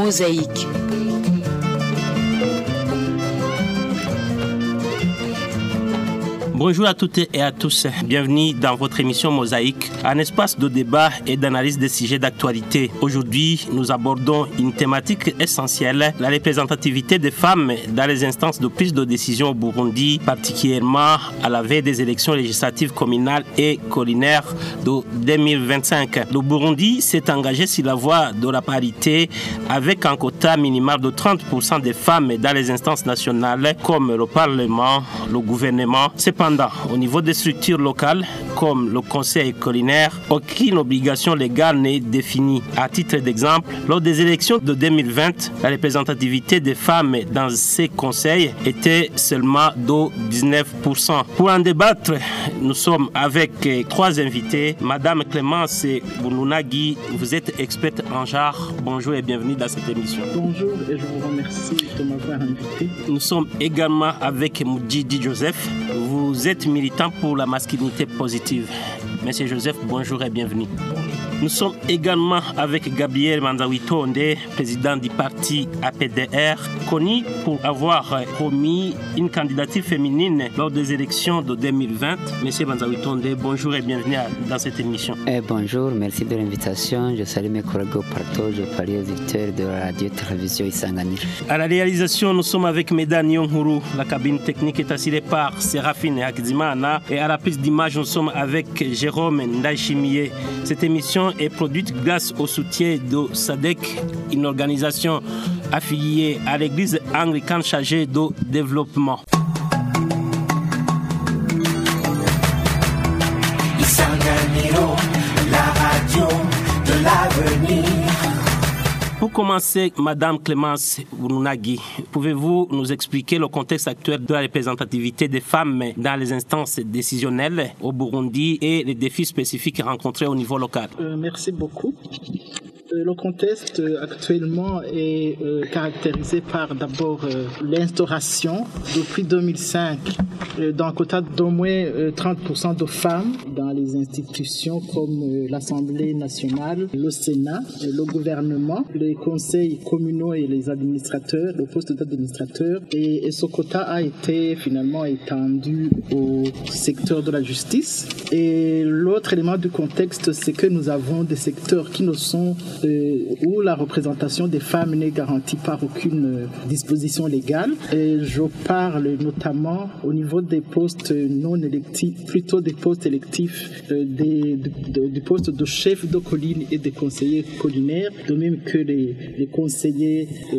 Mosaïque. Bonjour à toutes et à tous. Bienvenue dans votre émission Mosaïque, un espace de débat et d'analyse des sujets d'actualité. Aujourd'hui, nous abordons une thématique essentielle, la représentativité des femmes dans les instances de prise de décision au Burundi, particulièrement à la veille des élections législatives communales et collinaires de 2025. Le Burundi s'est engagé sur la voie de la parité avec un quota minimal de 30% des femmes dans les instances nationales comme le Parlement, le gouvernement. Au niveau des structures locales, comme le conseil collinaire, aucune obligation légale n'est définie. À titre d'exemple, lors des élections de 2020, la représentativité des femmes dans ces conseils était seulement de 19%. Pour en débattre, nous sommes avec trois invités. Madame Clémence Boununagi, vous êtes experte en genre. Bonjour et bienvenue dans cette émission. Bonjour et je vous remercie de m'avoir invité. Nous sommes également avec Moudjidi Joseph. Vous êtes militant pour la masculinité positive. Monsieur Joseph, bonjour et bienvenue. Nous sommes également avec Gabriel Manzawitonde, président du parti APDR, connu pour avoir promis une candidature féminine lors des élections de 2020. Monsieur Manzawitonde, bonjour et bienvenue dans cette émission. Eh, bonjour, merci de l'invitation. Je salue mes collègues au partout, je parle aux auditeurs de la radio-télévision Isanganir. À la réalisation, nous sommes avec Medan Yonghuru. La cabine technique est assurée par Séraphine Akzimana. Et à la prise d'image, nous sommes avec Jérôme Cette émission est produite grâce au soutien de SADEC, une organisation affiliée à l'église anglicane chargée de développement. la radio de l'avenir. Pour commencer, Madame Clémence Wununagi, pouvez-vous nous expliquer le contexte actuel de la représentativité des femmes dans les instances décisionnelles au Burundi et les défis spécifiques rencontrés au niveau local? Euh, merci beaucoup. Euh, Le contexte euh, actuellement est euh, caractérisé par d'abord euh, l'instauration depuis 2005 euh, d'un quota d'au moins euh, 30% de femmes dans les institutions comme euh, l'Assemblée nationale, le Sénat, euh, le gouvernement, les conseils communaux et les administrateurs, le poste d'administrateur. Et, et ce quota a été finalement étendu au secteur de la justice. Et l'autre élément du contexte, c'est que nous avons des secteurs qui ne sont euh, où la représentation des femmes n'est garantie par aucune disposition légale. Je parle notamment au niveau des postes non électifs, plutôt des postes électifs, euh, des, de- de- du poste de chef de colline et des conseillers collinaires, de même que les, conseillers, euh,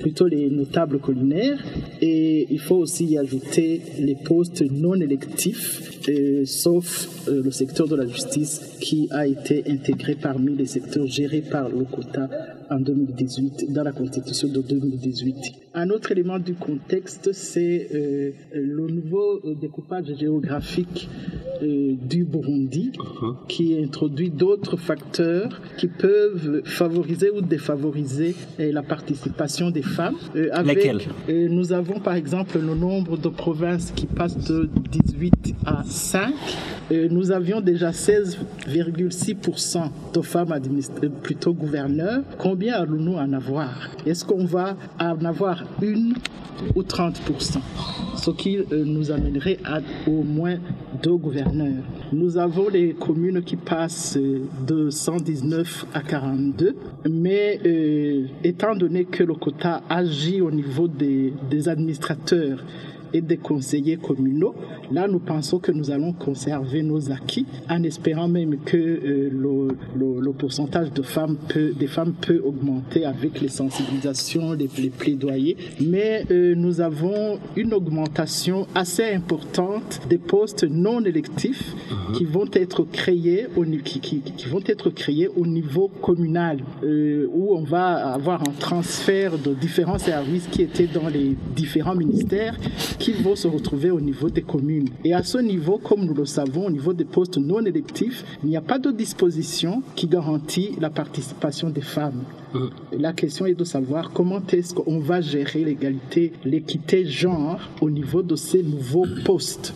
plutôt les notables collinaires. Et il faut aussi y ajouter les postes non électifs, euh, sauf le secteur de la justice qui a été intégré parmi les secteurs gérés par le quota en 2018, dans la constitution de 2018. Un autre élément du contexte, c'est euh, le nouveau euh, découpage géographique euh, du Burundi qui introduit d'autres facteurs qui peuvent favoriser ou défavoriser euh, la participation des femmes. Avec- Nous avons par exemple le nombre de provinces qui passe de 18 à 5. Euh, nous avions déjà 16,6% de femmes plutôt gouverneurs. Combien allons-nous en avoir? Est-ce qu'on va en avoir une ou 30% Ce qui euh, nous amènerait à au moins deux gouverneurs. Nous avons les communes qui passent euh, de 119 à 42, mais euh, étant donné que le quota agit au niveau des administrateurs et des conseillers communaux, là nous pensons que nous allons conserver nos acquis en espérant même que euh, le, le- le pourcentage de femmes peut, des femmes peut augmenter avec les sensibilisations, les, les plaidoyers. Mais euh, nous avons une augmentation assez importante des postes non électifs qui vont être créés au, qui, qui- qui vont être créés au niveau communal euh, où on va avoir un transfert de différents services qui étaient dans les différents ministères qui vont se retrouver au niveau des communes. Et à ce niveau, comme nous le savons, au niveau des postes non électifs, il n'y a pas de disposition qui garantit la participation des femmes. La question est de savoir comment est-ce qu'on va gérer l'égalité, l'équité genre au niveau de ces nouveaux postes.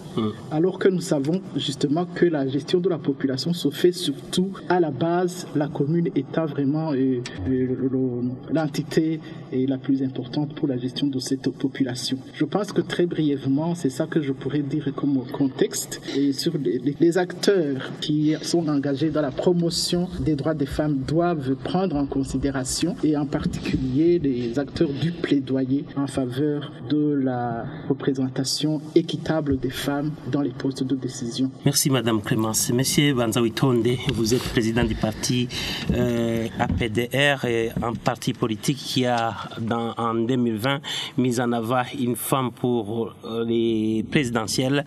Alors que nous savons justement que la gestion de la population se fait surtout à la base, la commune étant vraiment euh, euh, le- l'entité la plus importante pour la gestion de cette population. Je pense que très brièvement, c'est ça que je pourrais dire comme contexte et sur les acteurs qui sont engagés dans la promotion des droits des femmes doivent prendre en considération et en particulier les acteurs du plaidoyer en faveur de la représentation équitable des femmes dans les postes de décision. Merci Madame Clémence. Monsieur Banzawi Tonde, vous êtes président du parti euh, APDR, et un parti politique qui a dans, en 2020 mis en avant une femme pour euh, les présidentielles.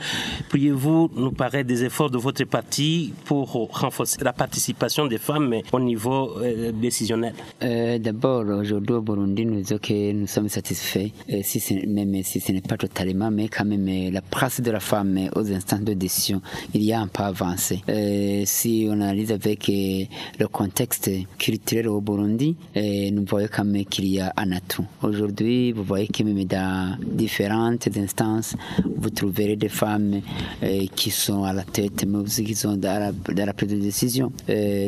Pourriez-vous nous parler des efforts de votre parti pour renforcer la participation des femmes au niveau euh, décisionnel? Euh, D'abord, aujourd'hui au Burundi, nous disons que nous sommes satisfaits, euh, si même si ce n'est pas totalement, mais quand même euh, la place de la femme aux instants de décision, il y a un pas avancé. Si on analyse avec le contexte culturel au Burundi, nous voyons quand même qu'il y a un atout. Aujourd'hui, vous voyez que même dans différentes instances, vous trouverez des femmes qui sont à la tête, mais aussi qui sont dans la, dans la prise de décision.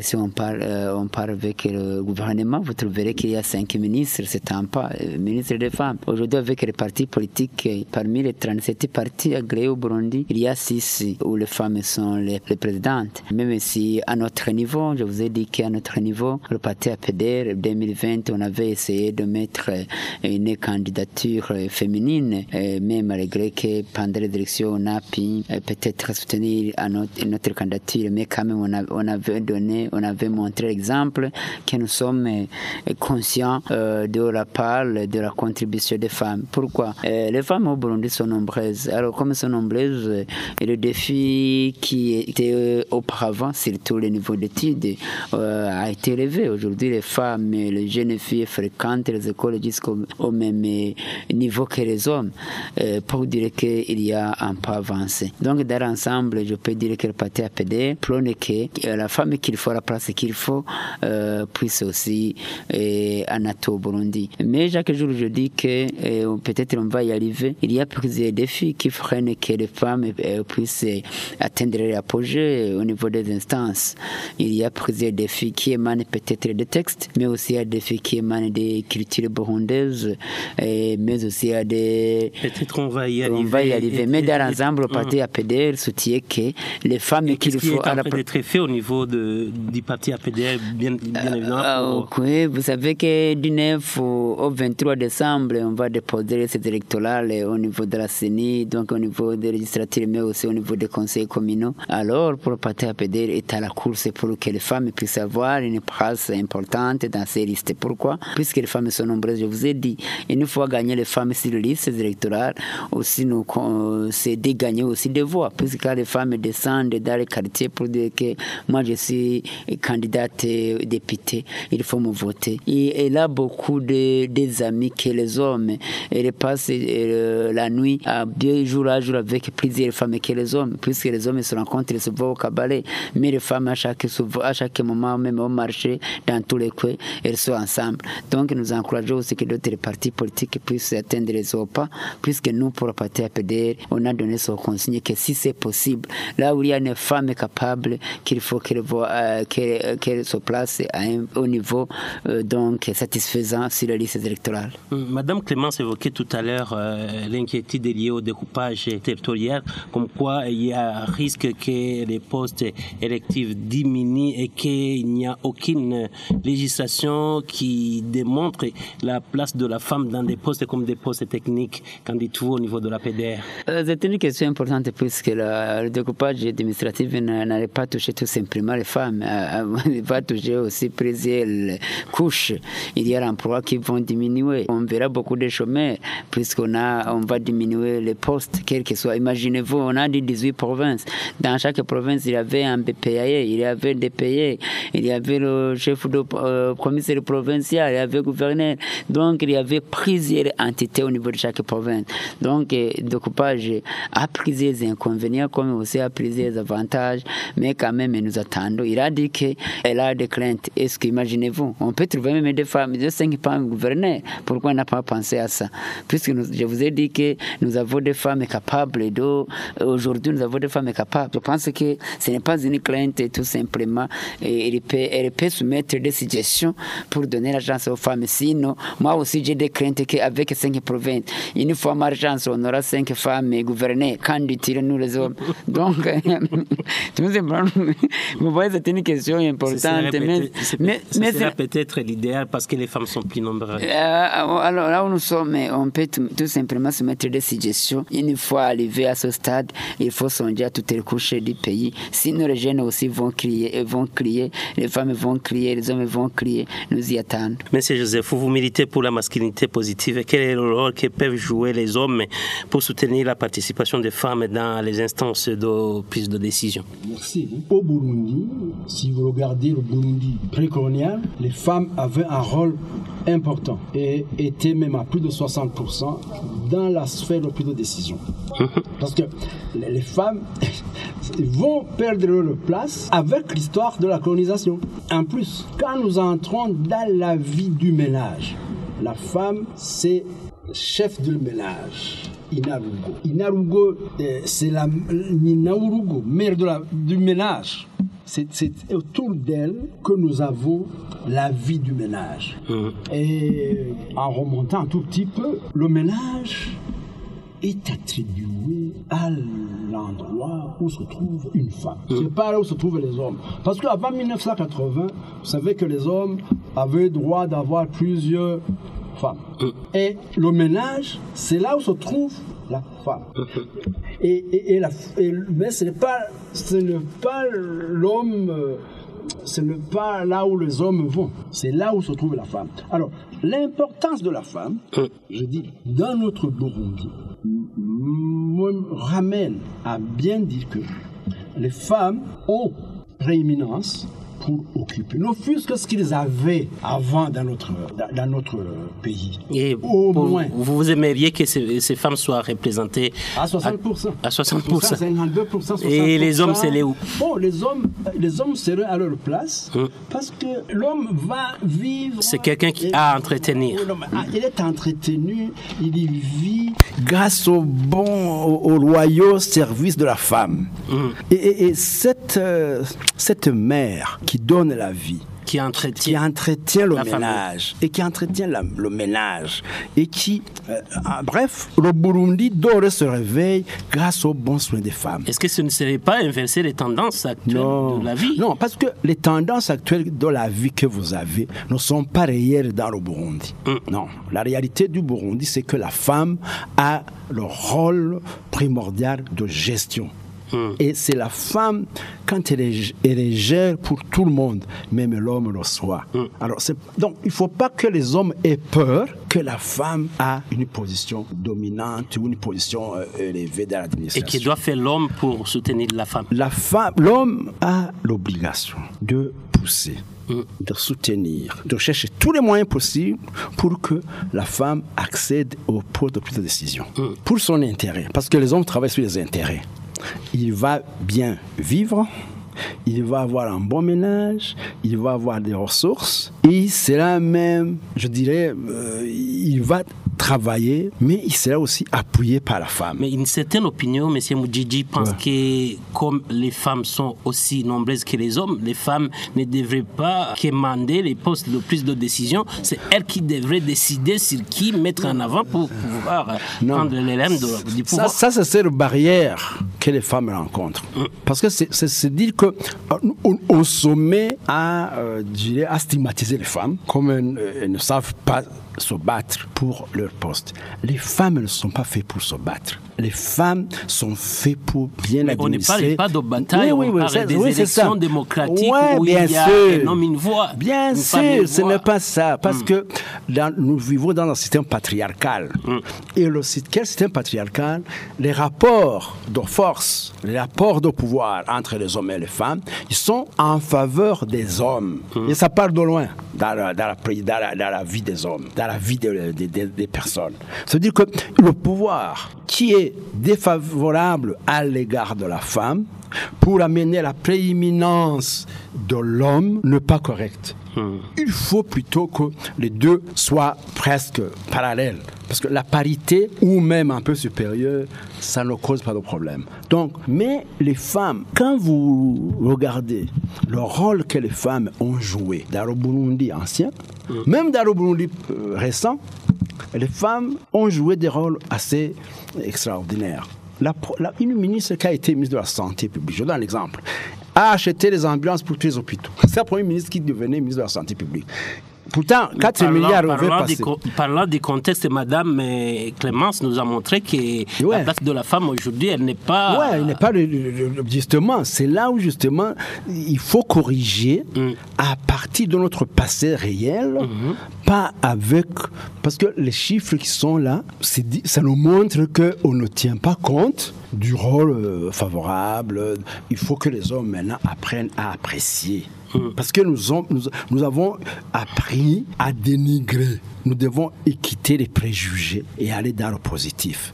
Si on parle, on parle avec le gouvernement, vous trouverez qu'il y a cinq ministres, c'est un pas, euh, ministre des femmes. Aujourd'hui, avec les partis politiques, euh, parmi les 37 partis agréés au Burundi, il y a six où les femmes sont les, présidentes. Même si à notre niveau, je vous ai dit qu'à notre niveau, le parti APDR 2020, on avait essayé de mettre euh, une candidature féminine, même malgré que pendant les élections, on a pu peut-être soutenir notre, notre candidature, mais quand même, on avait donné, on avait montré l'exemple que nous sommes conscients euh, de la part de la contribution des femmes. Pourquoi? Euh, Les femmes au Burundi sont nombreuses. Alors, comme elles sont nombreuses, euh, le défi qui était auparavant, surtout le niveau d'études, a été élevé. Aujourd'hui, les femmes, les jeunes filles fréquentent les écoles jusqu'au au même niveau que les hommes, pour dire qu'il y a un pas avancé. Donc, dans l'ensemble, je peux dire que le parti APD prône que la femme qu'il faut, la place qu'il faut, puisse aussi euh, atout au Burundi. Mais chaque jour, je dis que euh, peut-être on va y arriver. Il y a plusieurs défis qui freinent que les femmes euh, puissent euh, atteindre l'apogée au niveau des instances. Il y a plusieurs défis qui émanent peut-être des textes, mais aussi il y a des défis qui émanent des cultures burundaises, euh, mais aussi il y a des... Peut-être on va y arriver. On va y arriver. Et- Mais dans l'ensemble, le Hum. parti APDR soutient que les femmes qu'il qui faut est à en train d'être fait au niveau de, du parti APDR, bien, bien évidemment Ah, pour- oui, vous savez que du 9 au, au 23 décembre, on va déposer les électorales au niveau de la CENI, donc au niveau des législatures, mais aussi au niveau des conseils communaux. Alors, pour le parti APD est à la course pour que les femmes puissent avoir une place importante dans ces listes. Pourquoi? Puisque les femmes sont nombreuses, je vous ai dit, une fois gagner les femmes sur les listes électorales, aussi nous, con- c'est de gagner aussi des voix, puisque les femmes descendent dans les quartiers pour dire que moi je suis candidate euh, députée, il faut me Et elle a beaucoup de, des amis que les hommes. Elle passe la nuit à deux jours à jour avec plusieurs femmes que les hommes, puisque les hommes se rencontrent, ils se voient au cabaret. Mais les femmes, à chaque, à chaque moment, même au marché, dans tous les coins, elles sont ensemble. Donc nous encourageons aussi que d'autres partis politiques puissent atteindre les pas, puisque nous, pour le parti APDR, on a donné son consigne que si c'est possible, là où il y a une femme capable, qu'il faut qu'elle euh, qu'elle qu'elle se place à un, au niveau donc satisfaisant sur la liste électorale. Madame Clémence évoquait tout à l'heure euh, l'inquiétude liée au découpage territorial, comme quoi il y a risque que les postes électifs diminuent et qu'il n'y a aucune législation qui démontre la place de la femme dans des postes comme des postes techniques. Qu'en dites-vous au niveau de la PDR Euh, C'est une question importante puisque le découpage administratif n'a- n'allait pas toucher tout simplement les femmes, euh, euh, il va toucher aussi plusieurs couches. Il y a l'emploi qui vont diminuer. On verra beaucoup de chômeurs puisqu'on a, on va diminuer les postes, quels que soient. Imaginez-vous, on a dit 18 provinces. Dans chaque province, il y avait un BPAE, il y avait des payés, il y avait le chef de euh, commissaire provincial, il y avait le gouverneur. Donc, il y avait plusieurs entités au niveau de chaque province. Donc, euh, le découpage a plusieurs inconvénients comme aussi a plusieurs avantages, mais quand même, nous attendons. Il a dit qu'elle a des craintes. Est-ce qu'imaginez-vous, on peut trouver même des femmes, des cinq femmes gouvernées. Pourquoi on n'a pas pensé à ça? Puisque nous, je vous ai dit que nous avons des femmes capables. Aujourd'hui, nous avons des femmes capables. Je pense que ce n'est pas une crainte, tout simplement. Et elle, peut, elle peut soumettre des suggestions pour donner la chance aux femmes. Sinon, moi aussi, j'ai des craintes qu'avec cinq provinces, une fois ma chance, on aura cinq femmes gouvernées. Quand nous les hommes? Donc, vous voyez, c'est une question importante. Mais, mais, mais peut-être l'idéal parce que les femmes sont plus nombreuses. Euh, alors là où nous sommes, on peut tout simplement se mettre des suggestions. Une fois arrivé à ce stade, il faut songer à toutes les couches du pays. Sinon, les jeunes aussi vont crier, vont crier, les femmes vont crier, les hommes vont crier. Nous y attendons. Monsieur Joseph, vous militez pour la masculinité positive. Quel est le rôle que peuvent jouer les hommes pour soutenir la participation des femmes dans les instances de prise de décision? Merci. Au Burundi, si vous regardez le Burundi précolonial, les femmes avaient un rôle important et étaient même à plus de 60% dans la sphère de décision. Parce que les femmes vont perdre leur place avec l'histoire de la colonisation. En plus, quand nous entrons dans la vie du ménage, la femme, c'est chef de ménage. Inarugo. Inarugo, euh, c'est la Ninaurugo, mère de la, du ménage. C'est autour d'elle que nous avons la vie du ménage. Et en remontant un tout petit peu, le ménage est attribué à l'endroit où se trouve une femme. C'est pas là où se trouvent les hommes. Parce qu'avant 1980, vous savez que les hommes avaient droit d'avoir plusieurs femmes. Et le ménage, c'est là où se trouve la femme. Et, la, mais ce n'est pas, ce pas l'homme, ce n'est pas là où les hommes vont, c'est là où se trouve la femme. Alors, l'importance de la femme, je dis, dans notre Burundi, me ramène à bien dire que les femmes ont prééminence pour occuper. Fût-ce que ce qu'ils avaient avant dans notre, dans notre pays. Et Au moins. Vous aimeriez que ces, ces, femmes soient représentées à 60%. À, 60%. 52%, Et les hommes, c'est les où Bon, les hommes, les hommes seraient à leur place Hum. parce que l'homme va vivre. C'est quelqu'un qui a à entretenir. Il est entretenu, il y vit grâce au bon, au, au loyaux service de la femme. Hum. Et, et, et, cette, euh, cette mère qui donne la vie, qui entretient, qui entretient le ménage et qui entretient la, le ménage et qui, euh, bref, le Burundi dort et se réveille grâce aux bons soins des femmes. Est-ce que ce ne serait pas inverser les tendances actuelles non. de la vie? Non, parce que les tendances actuelles de la vie que vous avez ne sont pas réelles dans le Burundi. Mm. Non, la réalité du Burundi, c'est que la femme a le rôle primordial de gestion. Et c'est la femme, quand elle est, elle est gère pour tout le monde, même l'homme le soit. Mm. Alors, donc, il ne faut pas que les hommes aient peur que la femme a une position dominante ou une position euh, élevée dans l'administration. Et qui doit faire l'homme pour soutenir la femme La femme, l'homme a l'obligation de pousser Mm. de soutenir, de chercher tous les moyens possibles pour que la femme accède au poste de prise de décision. Mm. Pour son intérêt, parce que les hommes travaillent sur les intérêts. Il va bien vivre, il va avoir un bon ménage, il va avoir des ressources, et sera même, je dirais, euh, il va travailler, mais il sera aussi appuyé par la femme. Mais une certaine opinion, M. Moudjidji pense ouais. que comme les femmes sont aussi nombreuses que les hommes, les femmes ne devraient pas commander les postes de prise de décision. C'est elles qui devraient décider sur qui mettre en avant pour pouvoir non. prendre les rênes du pouvoir. Ça, ça c'est une barrière que les femmes rencontrent. Mm. Parce que c'est dire que on, on se met à, euh, à stigmatiser les femmes comme elles, elles ne savent pas se battre pour leur poste. Les femmes ne sont pas faites pour se battre. Les femmes sont faites pour bien Mais administrer. On ne parle pas de bataille, oui, oui, on parle des oui, élections démocratiques où bien il y a sûr. un homme, une voix. Bien une sûr, ce voix. n'est pas ça. Parce Mm. que dans, nous vivons dans un système patriarcal. Mm. Et le, quel système patriarcal? Les rapports de force, les rapports de pouvoir entre les hommes et les femmes, ils sont en faveur des hommes. Et ça part de loin dans la, dans la, vie des hommes, dans la vie des personnes. C'est-à-dire que le pouvoir qui est défavorable à l'égard de la femme, pour amener la prééminence de l'homme n'est pas correct. Il faut plutôt que les deux soient presque parallèles. Parce que la parité, ou même un peu supérieure, ça ne cause pas de problème. Donc, mais les femmes, quand vous regardez le rôle que les femmes ont joué dans le Burundi ancien, même dans le Burundi euh, récent, les femmes ont joué des rôles assez extraordinaires. La, une ministre qui a été ministre de la Santé publique, je donne un exemple, a acheté des ambulances pour tous les hôpitaux. C'est la première ministre qui devenait ministre de la Santé publique. Pourtant, 4 Parlant- milliards parlant du passé. co- Parlant du contexte, Madame euh, Clémence nous a montré que Ouais. la place de la femme aujourd'hui, elle n'est pas. Ouais, il n'est pas justement. C'est là où justement il faut corriger Mm. à partir de notre passé réel, Mm-hmm. pas avec parce que les chiffres qui sont là, dit- ça nous montre que on ne tient pas compte du rôle euh, favorable. Il faut que les hommes maintenant apprennent à apprécier. Mm. Parce que nous, ont- nous, nous avons appris à dénigrer. Nous devons quitter les préjugés et aller dans le positif.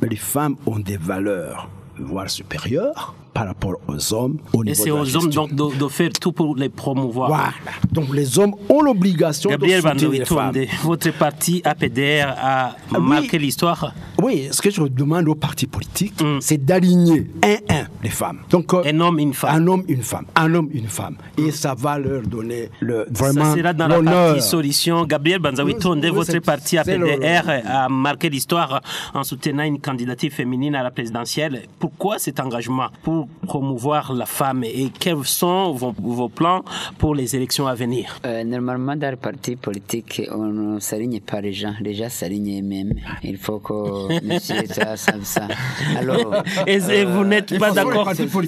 Mais les femmes ont des valeurs, voire supérieures, par rapport aux hommes au Et c'est aux hommes donc de, de faire tout pour les promouvoir. Voilà. Donc les hommes ont l'obligation de soutenir les femmes. votre parti APDR a oui. marqué l'histoire. Oui, ce que je demande aux partis politiques, Mm. c'est d'aligner un un les femmes. Donc euh, Un homme, une femme. un homme, une femme, un homme, une femme, et ça va leur donner le vraiment Ça sera dans la partie solution. Gabriel oui, votre parti APDR a marqué l'histoire en soutenant une candidature féminine à la présidentielle. Pourquoi cet engagement? Pour promouvoir la femme et quels sont vos, vos plans pour les élections à venir? Euh, normalement, dans le parti politique, on ne s'aligne pas les gens. Les gens s'alignent eux-mêmes. Il faut que monsieur ça sache ça. Alors, Et, et vous n'êtes pas d'accord Et pour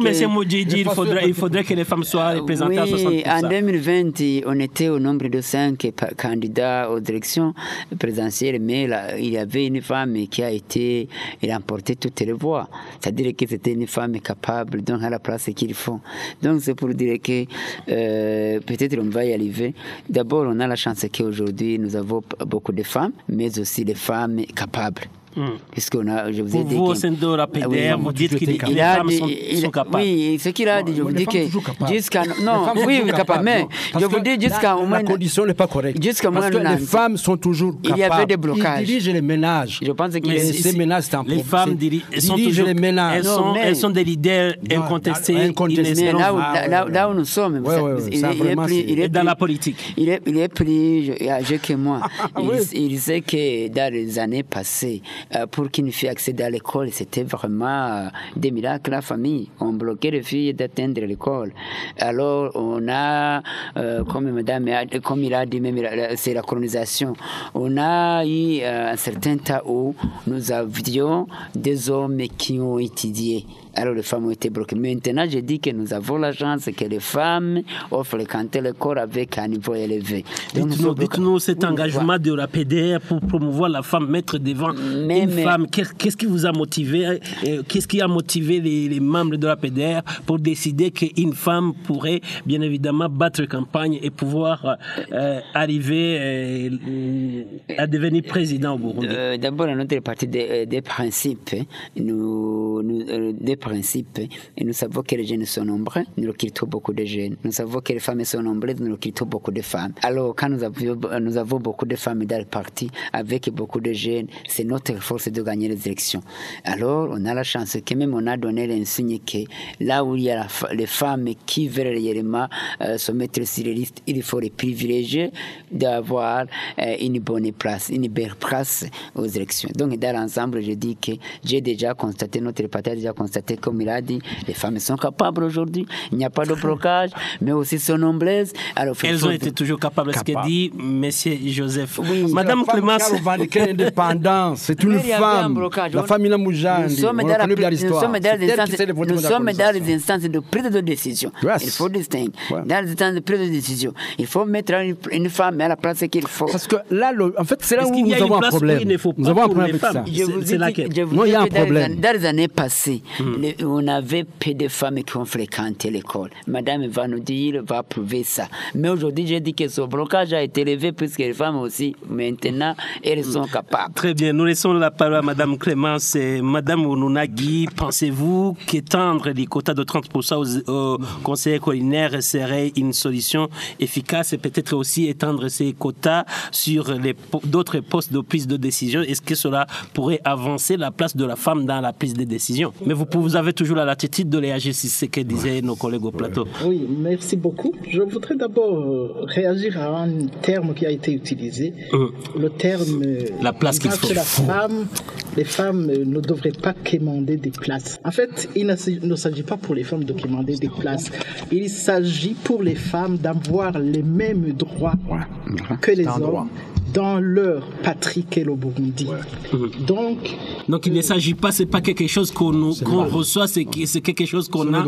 que- M. Moudjidji, il faudrait, il faudrait que les femmes soient représentées à Oui, 60%. en 2020, on était au nombre de cinq pa- candidats aux élections présidentielles, mais là, il y avait une femme qui a été, elle a emporté toutes les voix. C'est-à-dire que c'était une femme capable, donc à la place qu'il faut. Donc c'est pour dire que euh, peut-être on va y arriver. D'abord, on a la chance qu'aujourd'hui, nous avons beaucoup de femmes, mais aussi des femmes capables. Puisqu'on a, je vous ai dit vous, au que- sein de la oui, PDR, vous dites que il les femmes sont, capables. Oui, ce qu'il a dit, je vous dis que capables. jusqu'à non, oui, capable, capables, mais je vous que dis jusqu'à la, condition n'est pas correcte. Jusqu'à Parce que les femmes sont toujours Il y avait capables. des blocages. Ils dirigent les ménages. Je pense qu'il si- ces ménages, c'est un les femmes dirigent les ménages. Elles sont, des leaders incontestés. incontestés. Là où, Ah, où nous sommes, il, est dans la politique. Il est, plus âgé que moi. il, sait que dans les années passées, pour qu'une fille accède à l'école, c'était vraiment euh, des miracles. La famille, on bloquait les filles d'atteindre l'école. Alors, on a, euh, comme madame, comme il a dit, c'est la colonisation. On a eu euh, un certain temps où nous avions des hommes qui ont étudié. Alors les femmes ont été bloquées. Maintenant, je dis que nous avons la chance que les femmes ont fréquenté l'école avec un niveau élevé. Donc, Dites-nous, dites-nous cet Oui, engagement de la PDR pour promouvoir la femme, mettre devant Mais- une mais- femme. Qu'est- Qu'est-ce qui vous a motivé euh, Qu'est-ce qui a motivé les, les membres de la PDR pour décider qu'une femme pourrait bien évidemment battre campagne et pouvoir euh, arriver euh, à devenir président au Burundi? Euh, D'abord, notre partie des, des principes, hein. nous, nous, des principes, hein. et nous savons que les jeunes sont nombreux, nous recrutons beaucoup de jeunes. Nous savons que les femmes sont nombreuses, nous recrutons beaucoup de femmes. Alors, quand nous avons, beaucoup de femmes dans le parti, avec beaucoup de jeunes, c'est notre force de gagner les élections. Alors, on a la chance que même on a donné l'insigne que là où il y a les femmes qui veulent réellement euh, se mettre sur les listes, il faut les privilégier d'avoir euh, une bonne place, une belle place aux élections. Donc, dans l'ensemble, je dis que j'ai déjà constaté, notre parti a déjà constaté, comme il a dit, les femmes sont capables aujourd'hui, il n'y a pas de blocage, mais aussi sont nombreuses. Alors, Elles ont été toujours capables, ce que dit Monsieur Joseph. Oui. Madame Clémence. l'indépendance, c'est une femme. blocage. La On- femme Inamoujandi. Nous sommes on dans, la, nous l'histoire. sommes dans C'est les instances, nous sommes dans les instances de prise de décision. Yes. Il faut distinguer. Ouais. Dans les instances de prise de décision, il faut mettre une, une femme à la place qu'il faut. Parce que là, le- en fait, c'est là où nous avons un problème. Nous avons un problème avec ça. Je C'est- vous c'est je Non, il y a un problème. an- Dans les années passées, les- on avait peu de femmes qui ont fréquenté l'école. Madame va nous dire, va prouver ça. Mais aujourd'hui, j'ai dit que ce blocage a été levé puisque les femmes aussi, maintenant, elles sont capables. Très bien, nous laissons la parole à Madame Clémence et Madame Oununagui. Pensez-vous qu'étendre les quotas de 30% aux, aux conseillers collinaires serait une solution efficace et peut-être aussi étendre ces quotas sur d'autres postes de prise de décision? Est-ce que cela pourrait avancer la place de la femme dans la prise de décision? Mais vous, pouvez- vous avez toujours la latitude de réagir si c'est ce que disaient nos collègues au plateau. Oui, merci beaucoup. Je voudrais d'abord euh, réagir à un terme qui a été utilisé. Hum. Le terme euh, La place qu'il faut. la femme, les femmes euh, ne devraient pas quémander des places. En fait, il ne s'agit- ne s'agit pas pour les femmes de quémander des places. Il s'agit pour les femmes d'avoir les mêmes droits que les hommes dans leur patrie qu'est le Burundi. Donc, Donc il ne s'agit pas, c'est pas quelque chose qu'on reçoit, c'est que- c'est quelque chose qu'on a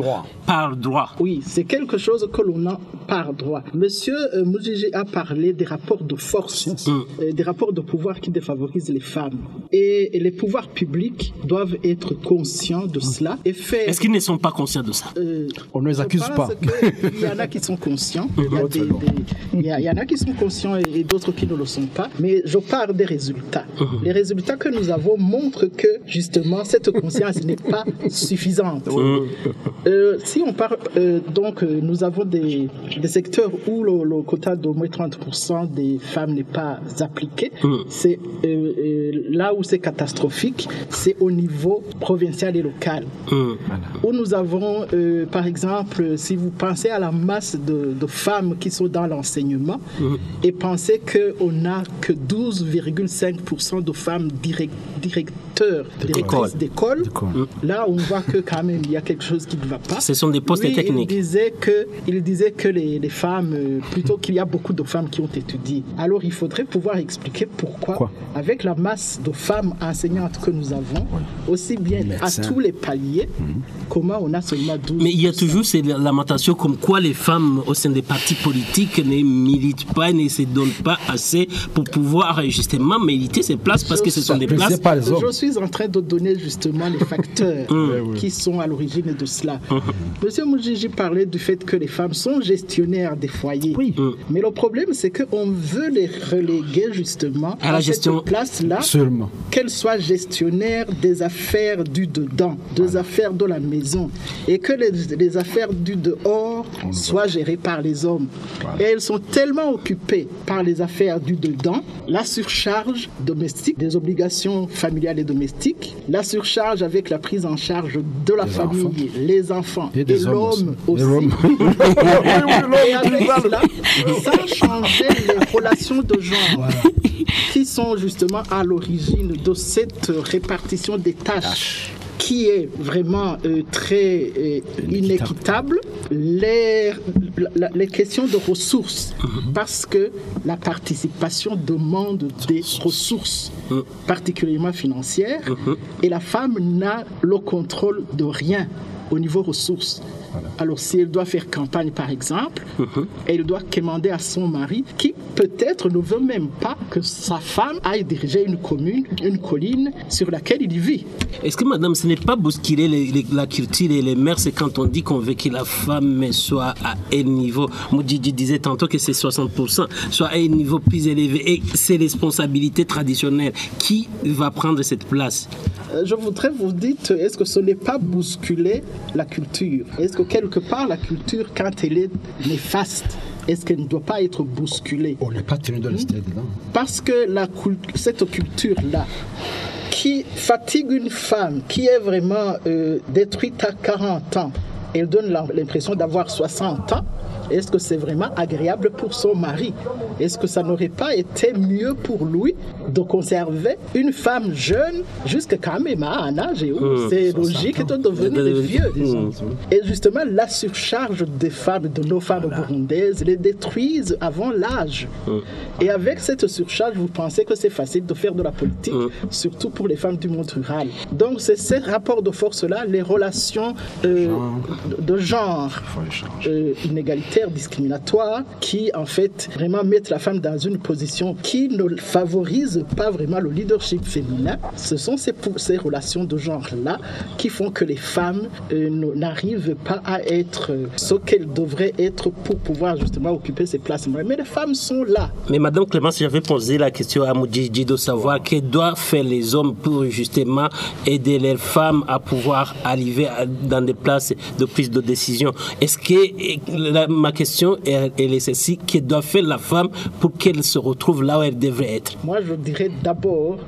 par droit. Oui, c'est quelque chose que l'on a par droit. Monsieur euh, Moujiji a parlé des rapports de force, euh, des rapports de pouvoir qui défavorisent les femmes. Et, et les pouvoirs publics doivent être conscients de cela et faire. Est-ce qu'ils ne sont pas conscients de ça? Euh, On ne les accuse pas. qu'il y en a qui sont conscients. Il y, il y a- il y en a qui sont conscients et, et d'autres qui ne le sont pas. Mais je parle des résultats. Les résultats que nous avons montrent que justement cette conscience n'est pas suffisante. Euh, si on parle, euh, donc euh, nous avons des, des secteurs où le, le quota d'au moins 30% des femmes n'est pas appliqué. C'est euh, euh, là où c'est catastrophique, c'est au niveau provincial et local Hum. où nous avons, par exemple, si vous pensez à la masse de, de femmes qui sont dans l'enseignement et pensez qu'on n'a que 12,5% de femmes direct- directeurs, directrices d'école, là on voit que quand même il y a quelque chose qui ne va pas. Ce sont des postes Lui, techniques. Il disait que, il disait que les, les femmes, euh, plutôt qu'il y a beaucoup de femmes qui ont étudié. Alors il faudrait pouvoir expliquer pourquoi, Quoi avec la masse de femmes enseignantes que nous avons, aussi bien à tous les paliers, comment on a seulement 12 Mais il y a toujours ces lamentations comme quoi les femmes au sein des partis politiques ne militent pas, ne se donnent pas assez pour pouvoir justement mériter ces places parce que ce sont des places. c'est pas les hommes. Je suis en train de donner justement les facteurs qui sont à l'origine de cela. Monsieur Moujiji parlait du fait que les femmes sont gestionnaires des foyers. Mais le problème, c'est qu'on veut les reléguer justement À la cette gestion. place-là qu'elles soient gestionnaires des affaires du dedans, des affaires de la maison, et que les, les affaires du dehors soient gérées par les hommes. Et elles sont tellement occupées par les affaires du dedans, la surcharge domestique, des obligations familiales et domestiques, la surcharge avec la prise en charge de la famille, les enfants Et aussi. l'homme aussi. hommes. Et avec cela, sans changer les relations de genre qui sont justement à l'origine de cette répartition des tâches qui est vraiment euh, très euh, inéquitable, les, la- les questions de ressources, parce que la participation demande des ressources, particulièrement financières, et la femme n'a le contrôle de rien au niveau ressources. Alors, si elle doit faire campagne, par exemple, elle doit commander à son mari, qui peut-être ne veut même pas que sa femme aille diriger une commune, une colline sur laquelle il vit. Est-ce que madame, ce n'est pas bousculer les- les- la culture et les mœurs c'est quand on dit qu'on veut que la femme soit à un niveau? Moudjidji disait tantôt que c'est 60%, soit à un niveau plus élevé et ses responsabilités traditionnelles. Qui va prendre cette place? Euh, Je voudrais vous dire, est-ce que ce n'est pas bousculer la culture? Que quelque part, la culture, quand elle est néfaste, est-ce qu'elle ne doit pas être bousculée? On n'est pas tenu de rester dedans. Parce que la cul- cette culture-là, qui fatigue une femme qui est vraiment euh, détruite à 40 ans, elle donne l'impression d'avoir 60 ans, est-ce que c'est vraiment agréable pour son mari? Est-ce que ça n'aurait pas été mieux pour lui de conserver une femme jeune jusqu'à quand même à un âge et où c'est logique de devenir des vieux. Et justement, la surcharge des femmes, de nos femmes burundaises, les détruisent avant l'âge. Et avec cette surcharge, vous pensez que c'est facile de faire de la politique, surtout pour les femmes du monde rural. Donc, c'est ces rapports de force-là, les relations euh, de- de genre, euh, inégalité discriminatoires qui, en fait, vraiment mettent la femme dans une position qui ne favorise pas vraiment le leadership féminin. Ce sont ces, relations de genre-là qui font que les femmes euh, n'arrivent pas à être euh, ce qu'elles devraient être pour pouvoir justement occuper ces places. Mais les femmes sont là. Mais Madame Clémence, j'avais posé la question à Moudjidji de savoir que doivent faire les hommes pour justement aider les femmes à pouvoir arriver dans des places de prise de décision. Est-ce que la, ma question est, elle est celle-ci que doit faire la femme pour qu'elle se retrouve là où elle devrait être Moi, je dirais d'abord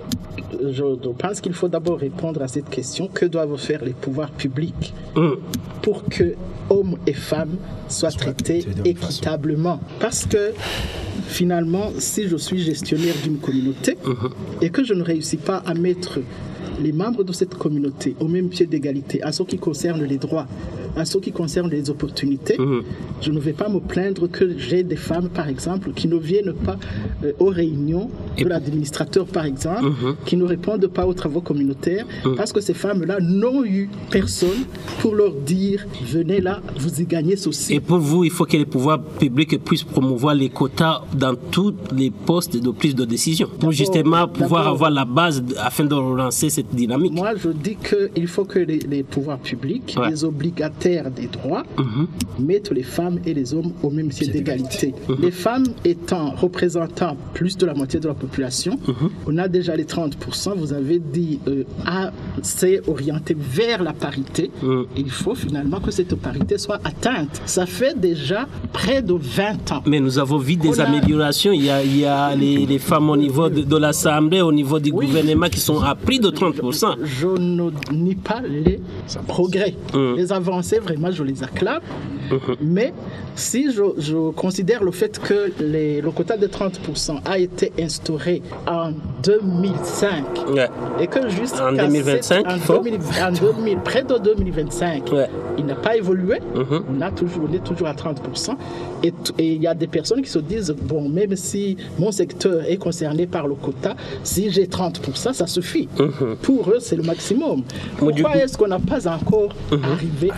je pense qu'il faut d'abord répondre à cette question que doivent faire les pouvoirs publics Mm. pour que hommes et femmes soient traités équitablement? Parce que finalement, si je suis gestionnaire d'une communauté et que je ne réussis pas à mettre les membres de cette communauté au même pied d'égalité en ce qui concerne les droits, en ce qui concerne les opportunités, je ne vais pas me plaindre que j'ai des femmes, par exemple, qui ne viennent pas euh, aux réunions de l'administrateur, par exemple, qui ne répondent pas aux travaux communautaires, parce que ces femmes-là n'ont eu personne pour leur dire venez là, vous y gagnez ceci. Et pour vous, il faut que les pouvoirs publics puissent promouvoir les quotas dans tous les postes de prise de décision. Pour justement pouvoir avoir la base afin de relancer cette dynamique. Moi, je dis qu'il faut que les, les pouvoirs publics, Ouais. les obligataires des droits, Mhm. mettent les femmes et les hommes au même pied d'égalité. Les femmes étant représentant plus de la moitié de la population, on a déjà les 30%, vous avez dit, euh, c'est orienté vers la parité. Il faut finalement que cette parité soit atteinte. Ça fait déjà près de 20 ans. Mais nous avons vu des a- améliorations. Il y a, il y a les, les femmes au niveau de, de l'Assemblée, au niveau du Oui. gouvernement qui sont à plus de 30%. Je ne nie pas les progrès. Mm. Les avancées, vraiment, je les acclame. Mais si je, je considère le fait que les- le quota de 30% a été instauré en 2005 Ouais. et que jusqu'à En 2025, cette- en il faut 2000 en 2000, près de 2025, Ouais. il n'a pas évolué. Mhm. On, a toujours, on est toujours à 30%. Et il y a des personnes qui se disent, bon, même si mon secteur est concerné par le quota, si j'ai 30%, ça suffit. Pour eux, c'est le maximum. Pourquoi est-ce qu'on n'a pas encore arrivé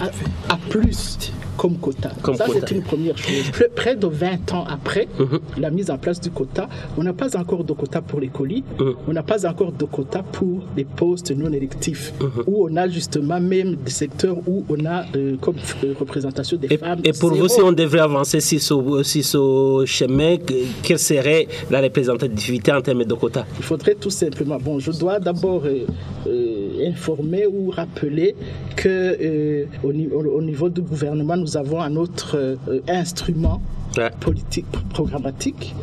à, à plus? Comme quota Comme Ça, quota. c'est une première chose. Près- de 20 ans après Mhm. la mise en place du quota, on n'a pas encore de quota pour les colis, Mhm. on n'a pas encore de quota pour les postes non électifs, Mhm. où on a justement même des secteurs où on a euh, comme euh, représentation des Et, femmes. et pour vous, si on devrait avancer sur ce, sur ce chemin, que- quelle serait la représentativité en termes de quotas Il faudrait tout simplement. Bon, je dois d'abord euh, informer ou rappeler que euh, au, ni- au- au niveau du gouvernement, nous avons un autre euh, instrument Ouais. politique programmatique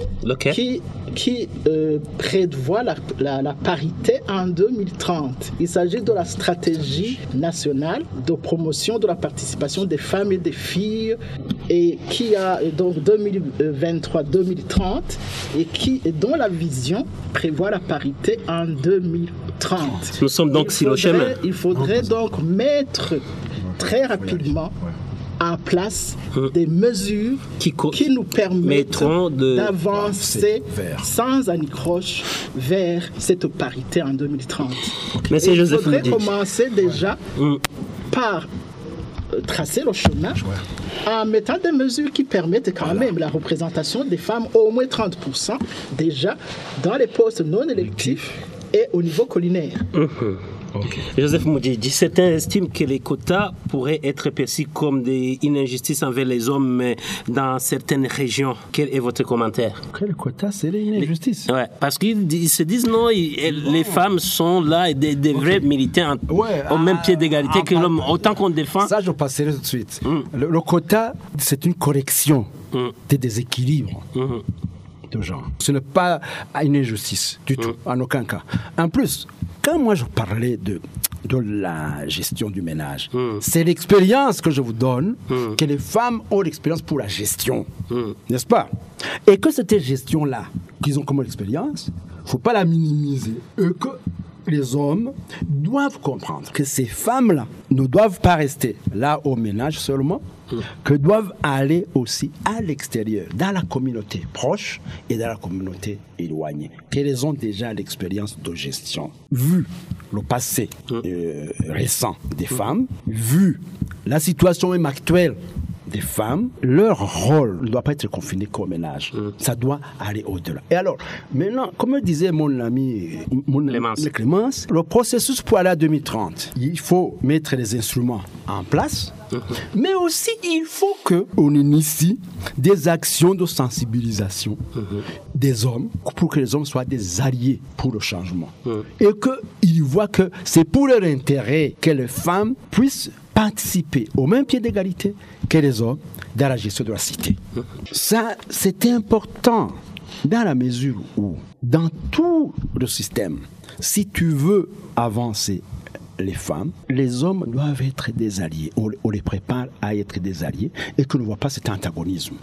qui, qui euh, prévoit la, la- la parité en 2030. Il s'agit de la stratégie nationale de promotion de la participation des femmes et des filles et qui a euh, donc 2023-2030 et qui et dont la vision prévoit la parité en 2030. Nous sommes donc Il sur le faudrait- chemin. Il faudrait donc mettre très rapidement en place Hum. des mesures Qui nous permettent d'avancer vers. sans anicroche vers cette parité en 2030. Merci Et Joseph Il faudrait commencer déjà Mm. par tracer le chemin en mettant des mesures qui permettent quand même la représentation des femmes au moins 30% déjà dans les postes non électifs et au niveau collinaire. Joseph Moudjidji, certains estiment que les quotas pourraient être perçus comme des, une injustice envers les hommes dans certaines régions. Quel est votre commentaire? Le quota, c'est une injustice. Ouais, parce qu'ils se disent non, ils- les femmes sont là, et des, des vrais militants en- Ouais, au même ah, pied d'égalité ah, que ah, l'homme. Autant qu'on défend. Ça, je passerai tout de suite. Mm. Le, le quota, c'est une correction Mm. des déséquilibres Mhm. De genre. Ce n'est pas une injustice du tout, Mm. en aucun cas. En plus, quand moi je parlais de, de la gestion du ménage, Mm. c'est l'expérience que je vous donne, que les femmes ont l'expérience pour la gestion, Mm. n'est-ce pas? Et que cette gestion-là, qu'ils ont comme expérience, il ne faut pas la minimiser. Les hommes doivent comprendre que ces femmes-là ne doivent pas rester là au ménage seulement, que doivent aller aussi à l'extérieur, dans la communauté proche et dans la communauté éloignée, qu'elles ont déjà l'expérience de gestion. Vu le passé euh, récent des femmes, vu la situation même actuelle des femmes, leur rôle ne doit pas être confiné qu'au ménage. Ça doit aller au-delà. Et alors, maintenant, comme disait mon ami mon Clémence. le Clémence, le processus pour aller à 2030, il faut mettre les instruments en place, mais aussi il faut que on initie des actions de sensibilisation des hommes pour que les hommes soient des alliés pour le changement. Et qu'ils voient que c'est pour leur intérêt que les femmes puissent participer au même pied d'égalité que les hommes dans la gestion de la cité. Ça, c'est important dans la mesure où, dans tout le système, si tu veux avancer les femmes, les hommes doivent être des alliés. On, les prépare à être des alliés et qu'on ne voit pas cet antagonisme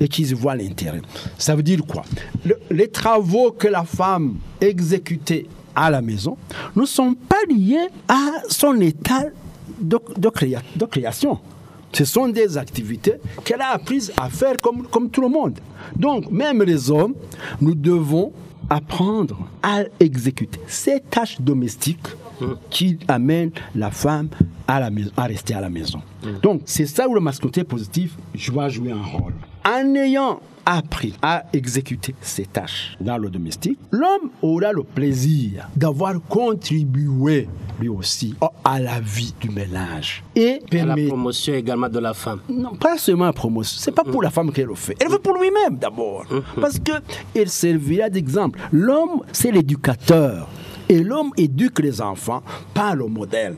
et qu'ils voient l'intérêt. Ça veut dire quoi? Le- Les travaux que la femme exécutait à la maison ne sont pas liés à son état de, de créa- de création. Ce sont des activités qu'elle a apprises à faire comme, comme tout le monde. Donc, même les hommes, nous devons apprendre à exécuter ces tâches domestiques qui amènent la femme à, la maison, à rester à la maison. Donc, c'est ça où le masculinité positif doit jouer un rôle. En ayant appris à exécuter ces tâches dans le domestique, l'homme aura le plaisir d'avoir contribué lui aussi à la vie du ménage et À la promotion également de la femme. non, pas seulement la promotion. C'est pas pour la femme qu'elle le fait. Elle le fait pour lui-même d'abord. Parce que il servira d'exemple. L'homme, c'est l'éducateur. Et l'homme éduque les enfants par le modèle.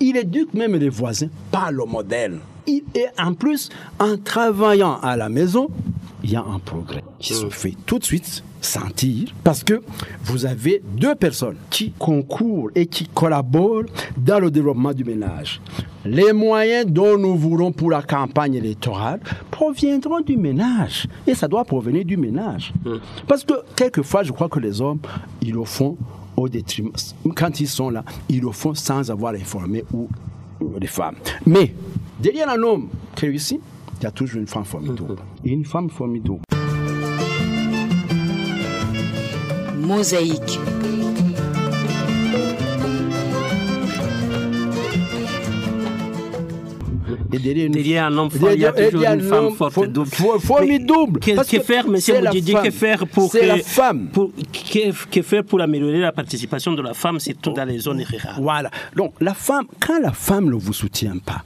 Il éduque même les voisins par le modèle. Il, et en plus, en travaillant à la maison, il y a un progrès qui se fait tout de suite sentir parce que vous avez deux personnes qui concourent et qui collaborent dans le développement du ménage. Les moyens dont nous voulons pour la campagne électorale proviendront du ménage et ça doit provenir du ménage. Parce que quelquefois, je crois que les hommes, ils le font au détriment. Quand ils sont là, ils le font sans avoir informé ou ou les femmes. Mais derrière un homme qui réussit, il y a toujours une femme formidable. Et une femme formidable. Mosaïque. Et derrière, une- Derrière un homme fort, il y a toujours une un femme forte for- et double. for- formidable. Que, que faire, monsieur c'est la Moudjidi, que faire pour C'est que, la femme. pour- que, que faire pour améliorer la participation de la femme, surtout dans les zones rurales Voilà. Donc, la femme, quand la femme ne vous soutient pas,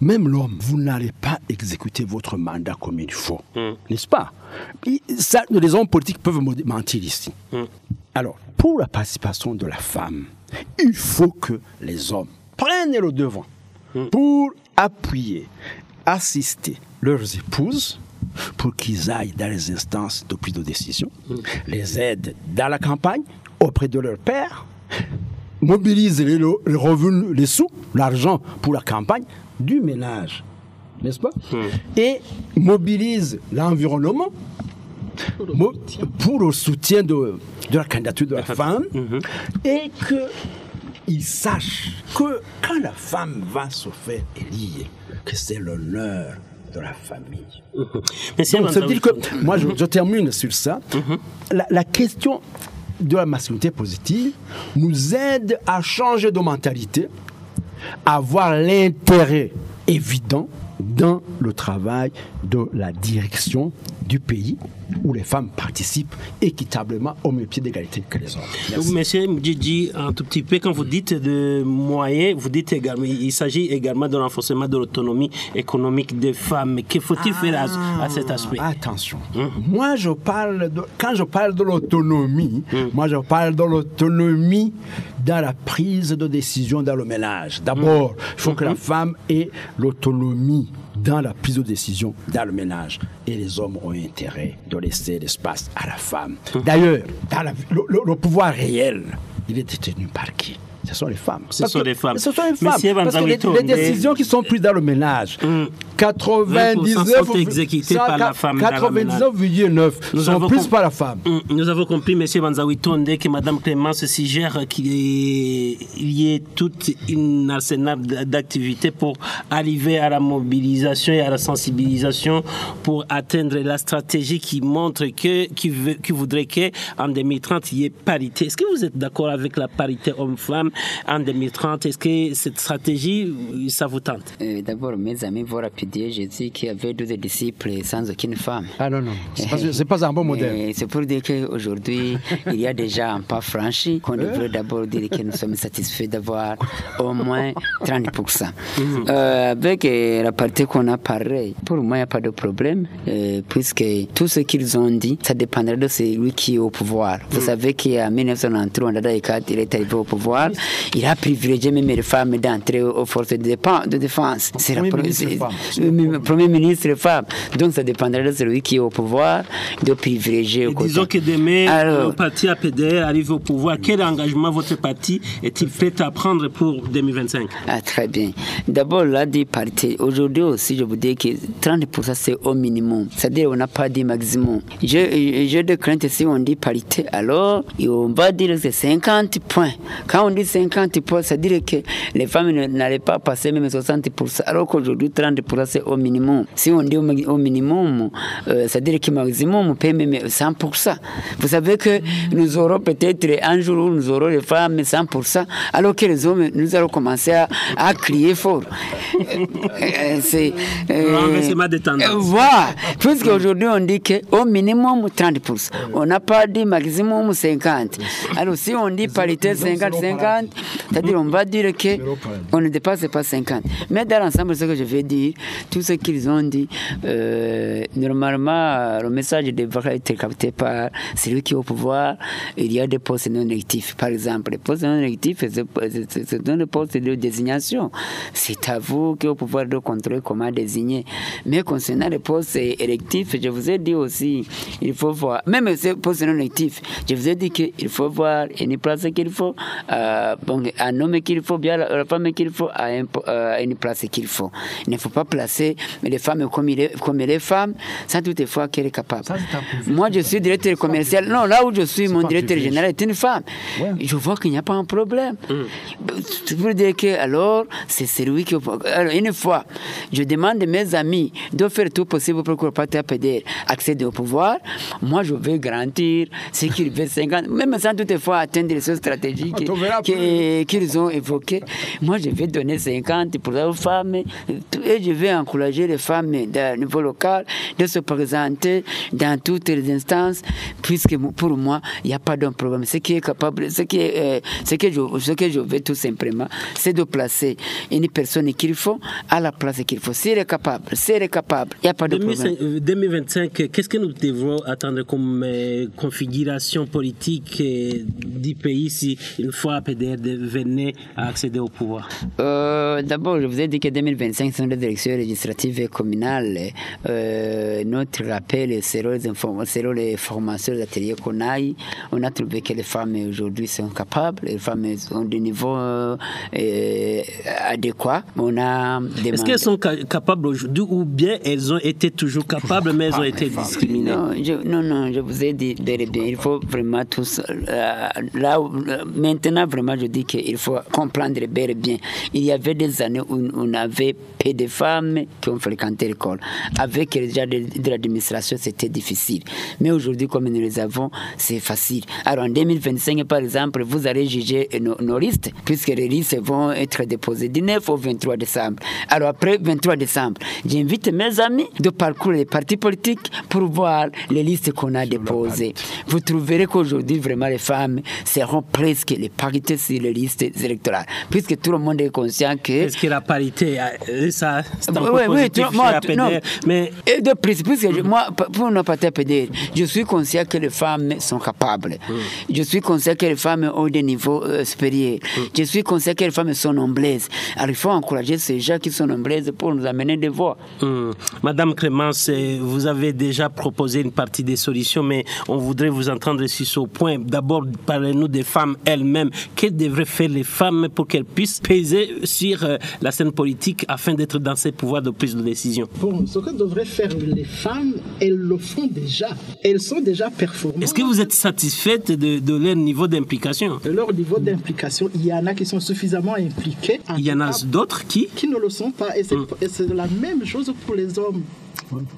même l'homme, vous n'allez pas exécuter votre mandat comme il faut. N'est-ce pas? Ça, Les hommes politiques peuvent me- mentir ici. Alors, pour la participation de la femme, il faut que les hommes prennent le devant pour appuyer, assister leurs épouses pour qu'ils aillent dans les instances de prise de décision, les aident dans la campagne auprès de leur père, mobilisent les revenus, les sous, l'argent pour la campagne du ménage, n'est-ce pas Et mobilisent l'environnement mo- pour le soutien de, de la candidature de la femme et qu'ils sachent que quand la femme va se faire élire, que c'est l'honneur de la famille. Mais c'est Donc, ça veut dire que, moi, je, je termine sur ça. La, la question de la masculinité positive nous aide à changer de mentalité, avoir l'intérêt évident dans le travail de la direction du pays où les femmes participent équitablement au même pied d'égalité que les hommes. Merci. Monsieur Mdjidji, un tout petit peu, quand vous dites de moyens, vous dites également, il s'agit également de renforcement de l'autonomie économique des femmes. Mais que faut-il faire à, à cet aspect? Attention. Moi, je parle de, quand je parle de l'autonomie, moi, je parle de l'autonomie dans la prise de décision dans le ménage. D'abord, il faut que la femme ait l'autonomie dans la prise de décision dans le ménage. Et les hommes ont intérêt de laisser l'espace à la femme. D'ailleurs, la- le, le- le pouvoir réel, il est détenu par qui? Ce sont les femmes. Ce Parce sont que- les femmes. Ce sont les femmes. Monsieur Parce que les, décisions qui sont prises dans le ménage, 99 sont exécutées par la femme dans le ménage. 99,9 Nous sont prises par la femme. Nous avons compris, M. Banzawi Tonde, que Mme Clémence suggère qu'il y ait- toute une arsenal d'activités pour arriver à la mobilisation et à la sensibilisation pour atteindre la stratégie qui montre que, qui, veut- qui voudrait qu'en 2030, il y ait parité. Est-ce que vous êtes d'accord avec la parité homme-femme femmes en 2030. Est-ce que cette stratégie, ça vous tente? Euh, D'abord, mes amis vont rapider. Je dis qu'il y avait 12 disciples sans aucune femme. Ah non, non, c'est pas, pas un bon modèle. C'est pour dire qu'aujourd'hui, il y a déjà un pas franchi qu'on devrait d'abord dire que nous sommes satisfaits d'avoir au moins 30%. Euh, avec euh, la partie qu'on a parlé, pour moi, il n'y a pas de problème, euh, puisque tout ce qu'ils ont dit, ça dépendra de celui qui est au pouvoir. Vous savez qu'en 1993, on a il est arrivé au pouvoir, il a privilégié même les femmes d'entrer aux forces de, défense. C'est Premier ministre le Premier ministre femme. Donc ça dépendra de celui qui est au pouvoir de privilégier au disons que demain, Alors- le parti APDR arrive au pouvoir. Quel engagement votre parti est-il prêt à prendre pour 2025 Ah, très bien. D'abord, là, des partis. Aujourd'hui aussi, je vous dis que 30% c'est au minimum. C'est-à-dire, on n'a pas dit maximum. Je de crainte, si on dit parité, alors on va dire que c'est 50 points. Quand on dit 50 points, c'est-à-dire que les femmes n'allaient pas passer même 60%, alors qu'aujourd'hui, 30% c'est au minimum. Si on dit au, mi- au minimum, euh, c'est-à-dire que maximum, on paye même 100%. Vous savez que nous aurons peut-être un jour où nous aurons les femmes 100%, alors que les hommes, nous allons commencer à, à crier fort. Euh, euh, c'est, renversement des tendances. euh, voilà. Puisqu'aujourd'hui, on dit qu'au minimum 30%. On n'a pas dit maximum 50%. Alors, si on dit parité 50-50, c'est-à-dire on va dire qu'on ne dépasse pas 50%. Mais dans l'ensemble, ce que je vais dire, tout ce qu'ils ont dit, euh, normalement, le message devrait être capté par celui qui est au pouvoir. Il y a des postes non électifs. Par exemple, les postes non électifs, c'est- dans le poste de désignation. C'est à vous qui est au pouvoir de contrôler comment désigner. Mais concernant les postes électifs, je vous ai dit aussi, il faut voir, même ces postes non électifs, je vous ai dit qu'il faut voir une place qu'il faut, euh, un homme qu'il faut, bien la, femme qu'il faut, à, un po- euh, à une place qu'il faut. Il ne faut pas placer les femmes comme, il est, comme les femmes, sans toutefois qu'elle est capable. Ça. Moi, je suis directeur commercial. Non, là où je suis, mon directeur privilège. général est une femme. Ouais. Je vois qu'il n'y a pas un problème. C'est pour dire que alors, c'est celui qui. Alors, une fois, je demande à mes amis de faire tout possible pour que le parti APDR accède au pouvoir. Moi, je vais garantir ce qu'ils veulent 50, même sans toutefois atteindre les stratégies On te que- qu'ils ont évoquées. Moi, je vais donner 50 pour aux femmes et je vais encourager les femmes d'un niveau local de se présenter dans toutes les instances, puisque pour moi, il n'y a pas d'un problème. Ce qui est capable, ce, qui est, euh, ce, que je, ce que je veux tout simplement, c'est de placer une personne qu'il faut à la place qu'il faut. Si elle est capable, si elle est capable, il n'y a pas de problème. 2005, euh, 2025, qu'est-ce que nous devrons attendre comme euh, configuration politique du pays si une fois APDR venait à accéder au pouvoir Euh, D'abord, je vous ai dit que 2025 sont les élections législatives et communales. Euh, notre rappel, selon les, les formations des ateliers qu'on a on a trouvé que les femmes aujourd'hui sont capables, les femmes ont des niveaux euh, adéquats. On a Est-ce qu'elles sont ca- capables aujourd'hui ou bien elles ont été toujours capables mais elles ont été discriminées? Non, je, non, non, je vous ai dit il faut vraiment tous. là, maintenant, vraiment, je dis qu'il faut comprendre bel et bien. Il y avait des années où on avait peu de femmes qui ont fréquenté l'école. Avec les gens de, de l'administration, c'était difficile. Mais aujourd'hui, comme nous les avons, c'est facile. Alors, en 2025, par exemple, vous allez juger nos, nos listes, puisque les listes vont être déposées du 9 au 23 décembre. Alors, après 23 décembre, j'invite mes amis de parcourir les partis politiques pour voir les listes qu'on a déposées. Vous trouverez qu'aujourd'hui, vraiment, les femmes seront presque les parités sur les listes électorales, puisque tout le monde est conscient que. Est-ce que la parité, euh, ça, c'est un peu Oui, oui, tu- moi, tu- non. Mais Et de plus, puisque je- moi, pour ne pas t'appeler, je suis conscient que les femmes sont capables. Je suis conscient que les femmes ont des niveaux euh, supérieurs. Je suis conscient que les femmes sont nombreuses. Alors il faut encourager ces gens qui sont nombreuses pour nous amener des voix. Madame Clémence, euh, vous avez déjà proposé une partie des solutions, mais on voudrait vous entendre sur ce point. D'abord, parlez-nous des femmes elles-mêmes. Que devraient faire les femmes pour qu'elles puissent peser sur euh, la scène politique afin d'être dans ces pouvoirs de prise de décision Bon, ce que devraient faire les femmes, elles le font déjà. Elles sont déjà performantes. Est-ce que vous êtes satisfaite de, de leur niveau d'implication? De leur niveau d'implication, il y en a qui sont suffisamment impliqués. Il y en a d'autres qui? qui ne le sont pas. Et c'est et c'est la même chose pour les hommes.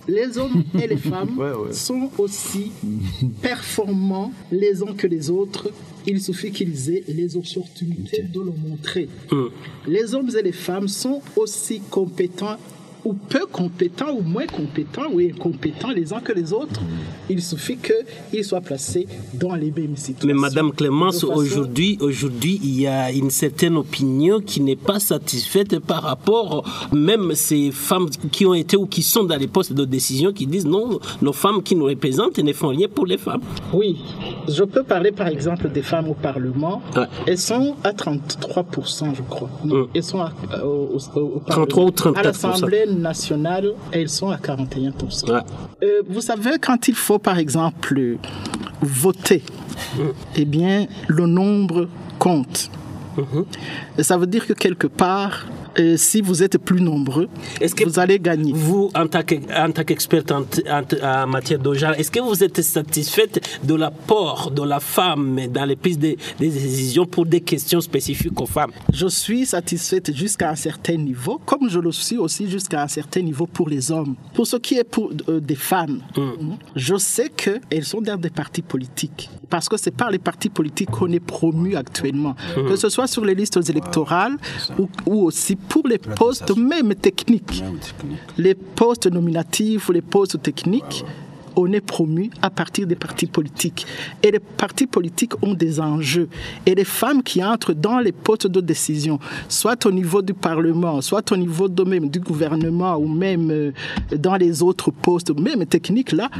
Les hommes et les femmes Ouais, ouais. sont aussi performants les uns que les autres il suffit qu'ils aient les opportunités de le montrer. Mm. Les hommes et les femmes sont aussi compétents ou peu compétents ou moins compétents ou incompétents les uns que les autres. Il suffit qu'ils soient placés dans les mêmes situations. Mais Madame Clémence, aujourd'hui, aujourd'hui, il y a une certaine opinion qui n'est pas satisfaite par rapport même ces femmes qui ont été ou qui sont dans les postes de décision qui disent non, nos femmes qui nous représentent ne font rien pour les femmes. Oui, je peux parler par exemple des femmes au Parlement. Ouais. Elles sont à 33%, je crois. Non, Mm. Elles sont à, euh, au, au- au 33 ou Parlement. 34%. À l'Assemblée nationale, elles sont à 41%. Ouais. Euh, vous savez, quand il faut, par exemple, voter, eh bien, le nombre compte. Et ça veut dire que quelque part, euh, si vous êtes plus nombreux, Est-ce que- vous allez gagner. Vous, en tant que- en tant qu'experte en, en- en matière de genre, est-ce que vous êtes satisfaite de l'apport de la femme dans les prises de, des décisions pour des questions spécifiques aux femmes? Je suis satisfaite jusqu'à un certain niveau, comme je le suis aussi jusqu'à un certain niveau pour les hommes. Pour ce qui est pour, euh, des femmes, je sais qu'elles sont dans des partis politiques. Parce que c'est par les partis politiques qu'on est promu actuellement. Que ce soit sur les listes électorales ou, ou aussi pour les postes même techniques. Les postes nominatifs ou les postes techniques, on est promu à partir des partis politiques. Et les partis politiques ont des enjeux. Et les femmes qui entrent dans les postes de décision, soit au niveau du Parlement, soit au niveau de même du gouvernement, ou même euh, dans les autres postes, même techniques, là,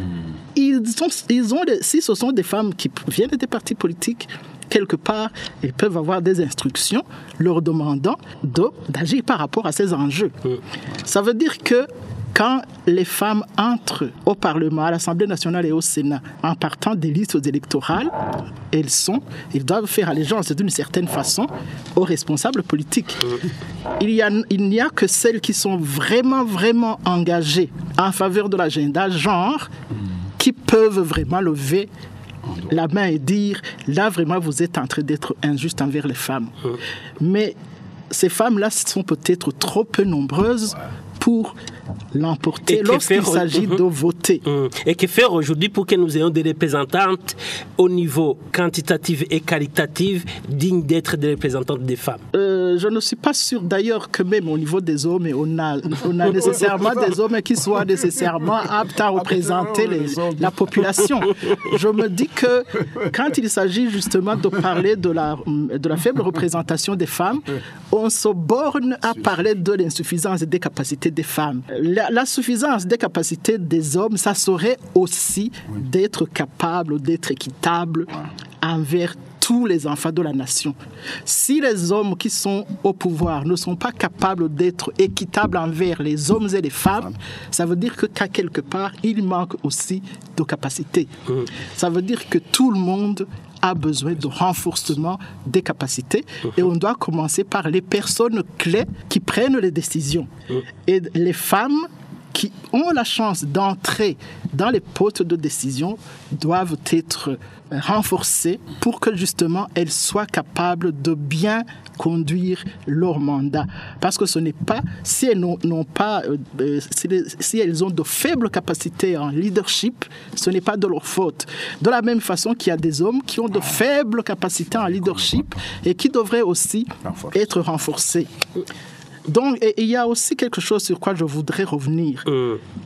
ils, sont, ils ont si ce sont des femmes qui viennent des partis politiques, quelque part, ils peuvent avoir des instructions leur demandant de- d'agir par rapport à ces enjeux. Ça veut dire que quand les femmes entrent au Parlement, à l'Assemblée nationale et au Sénat, en partant des listes électorales, elles sont, ils doivent faire allégeance d'une certaine façon aux responsables politiques. Il a, il n'y a que celles qui sont vraiment, vraiment engagées en faveur de l'agenda genre qui peuvent vraiment lever la main et dire là vraiment vous êtes en train d'être injuste envers les femmes. Mais ces femmes-là sont peut-être trop peu nombreuses pour l'emporter lorsqu'il s'agit Mhm. de voter. Hum. Et que faire aujourd'hui pour que nous ayons des représentantes au niveau quantitatif et qualitatif dignes d'être des représentantes des femmes? Euh, je ne suis pas sûr d'ailleurs que même au niveau des hommes, on a, on a nécessairement des hommes qui soient nécessairement aptes à représenter les- la population. Je me dis que quand il s'agit justement de parler de la, de la faible représentation des femmes, on se borne à parler de l'insuffisance des capacités des femmes. La, la suffisance des capacités des hommes, ça serait aussi d'être capable, d'être équitable envers tous les enfants de la nation. Si les hommes qui sont au pouvoir ne sont pas capables d'être équitables envers les hommes et les femmes, ça veut dire que qu'à quelque part, il manque aussi de capacités. Ça veut dire que tout le monde a besoin de renforcement des capacités et on doit commencer par les personnes clés qui prennent les décisions. Et les femmes qui ont la chance d'entrer dans les postes de décision doivent être renforcées pour que justement elles soient capables de bien conduire leur mandat. Parce que ce n'est pas, si elles n'ont n'ont pas, euh, euh, si, les- si elles ont de faibles capacités en leadership, ce n'est pas de leur faute. De la même façon qu'il y a des hommes qui ont de faibles capacités en leadership et qui devraient aussi être renforcés. Donc, il y a aussi quelque chose sur quoi je voudrais revenir.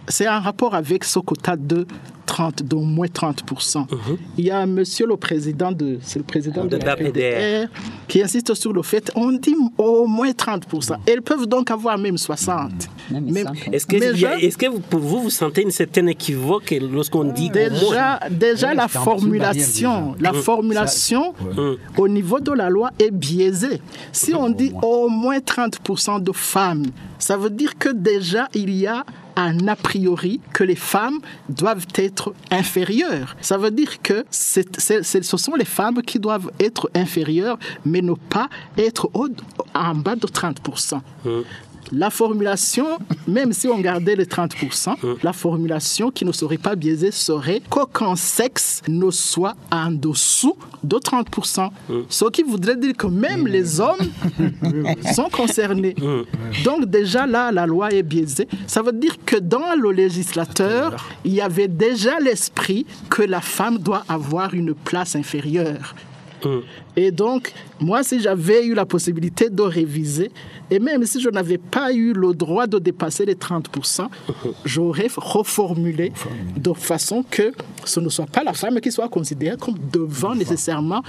C'est un rapport avec ce quota de 30, d'au moins 30%. Il y a monsieur le président de, c'est le président de, De la la PDR. PDR qui insiste sur le fait, on dit au moins 30%. Elles peuvent donc avoir même 60. Même Même- 100. Est-ce que, a- est-ce que vous, pour vous, vous sentez une certaine équivoque lorsqu'on dit Déjà, déjà la formulation, la formulation au niveau de la loi est biaisée. Si on dit au moins 30% de femmes, ça veut dire que déjà il y a un a priori que les femmes doivent être inférieures. Ça veut dire que c'est- ce sont les femmes qui doivent être inférieures, mais ne pas être au- en bas de 30%. La formulation, même si on gardait les 30%, la formulation qui ne serait pas biaisée serait qu'aucun sexe ne soit en dessous de 30%. Ce qui voudrait dire que même les hommes sont concernés. Donc déjà là, la loi est biaisée. Ça veut dire que dans le législateur, il y avait déjà l'esprit que la femme doit avoir une place inférieure. Et donc, moi, si j'avais eu la possibilité de réviser, et même si je n'avais pas eu le droit de dépasser les 30%, j'aurais reformulé de façon que ce ne soit pas la femme qui soit considérée comme devant nécessairement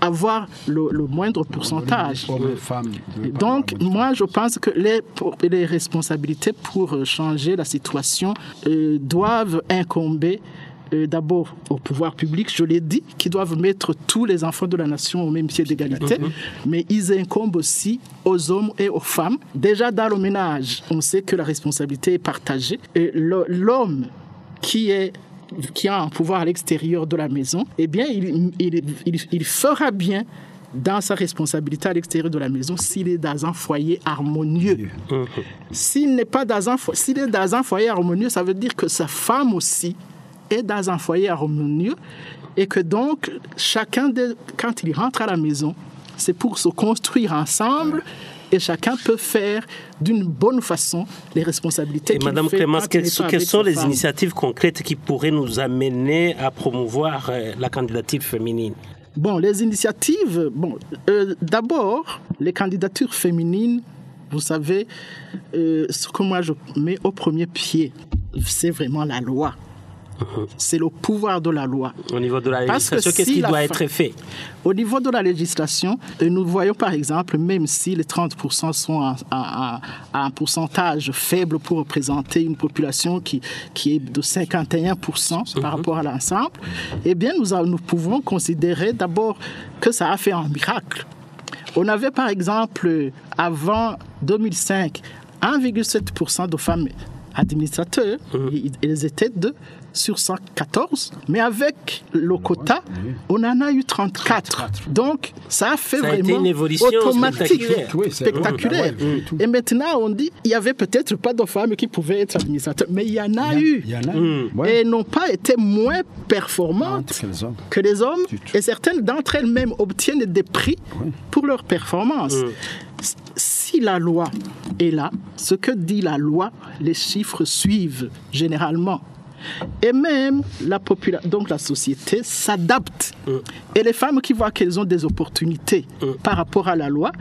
avoir le, le moindre pourcentage. Donc, moi, je pense que les responsabilités pour euh, changer la situation euh, doivent incomber euh, d'abord au pouvoir public, je l'ai dit, qui doivent mettre tous les enfants de la nation au même pied d'égalité, mais ils incombent aussi aux hommes et aux femmes. Déjà dans le ménage, on sait que la responsabilité est partagée. L'homme qui est qui a un pouvoir à l'extérieur de la maison, eh bien, il, il, il, il fera bien dans sa responsabilité à l'extérieur de la maison s'il est dans un foyer harmonieux. S'il n'est pas dans un, s'il est dans un foyer harmonieux, ça veut dire que sa femme aussi est dans un foyer harmonieux et que donc chacun, de, quand il rentre à la maison, c'est pour se construire ensemble et chacun peut faire d'une bonne façon les responsabilités Et qu'il Madame Clémence, quelles, sont- les femme. initiatives concrètes qui pourraient nous amener à promouvoir euh, la candidature féminine? Bon, les initiatives, bon, euh, d'abord, les candidatures féminines, vous savez, euh, ce que moi je mets au premier pied, c'est vraiment la loi. C'est le pouvoir de la loi. au niveau de la législation Qu'est-ce si qui doit être fait? Au niveau de la législation, nous voyons par exemple, même si les 30% sont à, à- à- à un pourcentage faible pour représenter une population qui, qui est de 51% par rapport à l'ensemble, eh bien nous, a- nous pouvons considérer d'abord que ça a fait un miracle. On avait par exemple, avant 2005, 1,7% de femmes administrateurs, ils étaient deux sur 114, mais avec le quota, on en a eu 34. Donc, ça a fait Ça a été vraiment une évolution automatique, spectaculaire. Et maintenant, on dit, il y avait peut-être pas de femmes qui pouvaient être administrateurs, mais il y en a eu. Il y en a. Ouais. Et n'ont pas été moins performantes hommes. que les hommes, et certaines d'entre elles même obtiennent des prix pour leur performance. S- Si la loi est là, ce que dit la loi, les chiffres suivent généralement. Et même la population, donc la société s'adapte. Et les femmes qui voient qu'elles ont des opportunités par rapport à la loi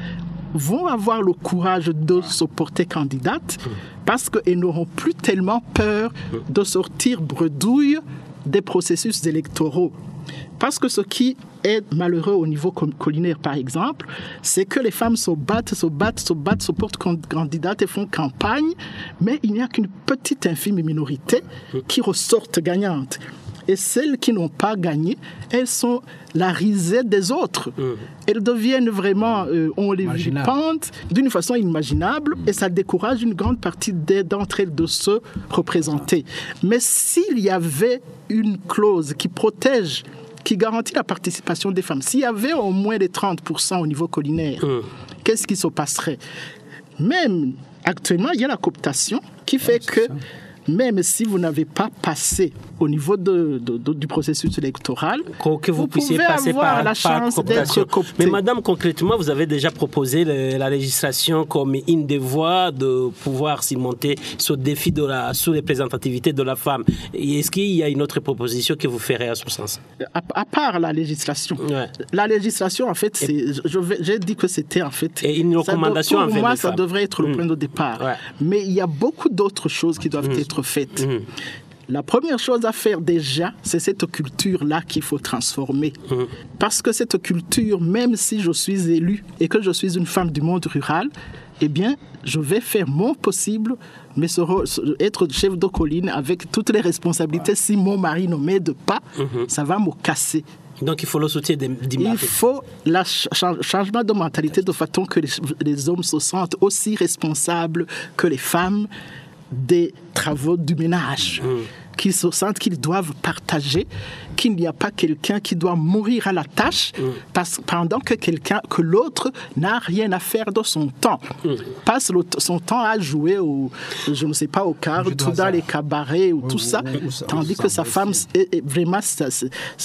vont avoir le courage de se porter candidate parce qu'elles n'auront plus tellement peur de sortir bredouille des processus électoraux. Parce que ce qui est malheureux au niveau collinaire, par exemple, c'est que les femmes se battent, se battent, se battent, se portent can- candidates et font campagne, mais il n'y a qu'une petite infime minorité qui ressortent gagnantes. Et celles qui n'ont pas gagné, elles sont la risée des autres. Elles deviennent vraiment, euh, on les vilipende d'une façon inimaginable et ça décourage une grande partie d'entre elles de se représenter. Mais s'il y avait une clause qui protège, qui garantit la participation des femmes, s'il y avait au moins les 30% au niveau collinaire, qu'est-ce qui se passerait? Même actuellement, il y a la cooptation qui fait que même si vous n'avez pas passé au niveau de- de- de- du processus électoral, que vous, vous puissiez pouvez passer avoir par la chance d'être coopté. Mais madame, concrètement, vous avez déjà proposé le- la législation comme une des voies de pouvoir surmonter ce défi de la sous-représentativité de la femme. Est-ce qu'il y a une autre proposition que vous ferez à ce sens? À, à part la législation. Ouais. La législation, en fait, j'ai dit que c'était en fait. Et une ça recommandation doit- Pour moi, ça femmes. devrait être le point de départ. Ouais. Mais il y a beaucoup d'autres choses qui doivent être faites. La première chose à faire déjà, c'est cette culture-là qu'il faut transformer. Parce que cette culture, même si je suis élue et que je suis une femme du monde rural, eh bien, je vais faire mon possible, mais être chef de colline avec toutes les responsabilités, si mon mari ne m'aide pas, ça va me casser. Donc il faut le soutien des- du Il faut le changement de mentalité de façon que les, les hommes se sentent aussi responsables que les femmes des travaux du ménage. Qu'ils se sentent qu'ils doivent partager, qu'il n'y a pas quelqu'un qui doit mourir à la tâche parce, pendant que quelqu'un, que l'autre n'a rien à faire de son temps. Passe le- son temps à jouer au, je ne sais pas, au cartes, jeu de dans les cabarets ou tout ou- ça, tandis que ça sa femme est, est vraiment ça-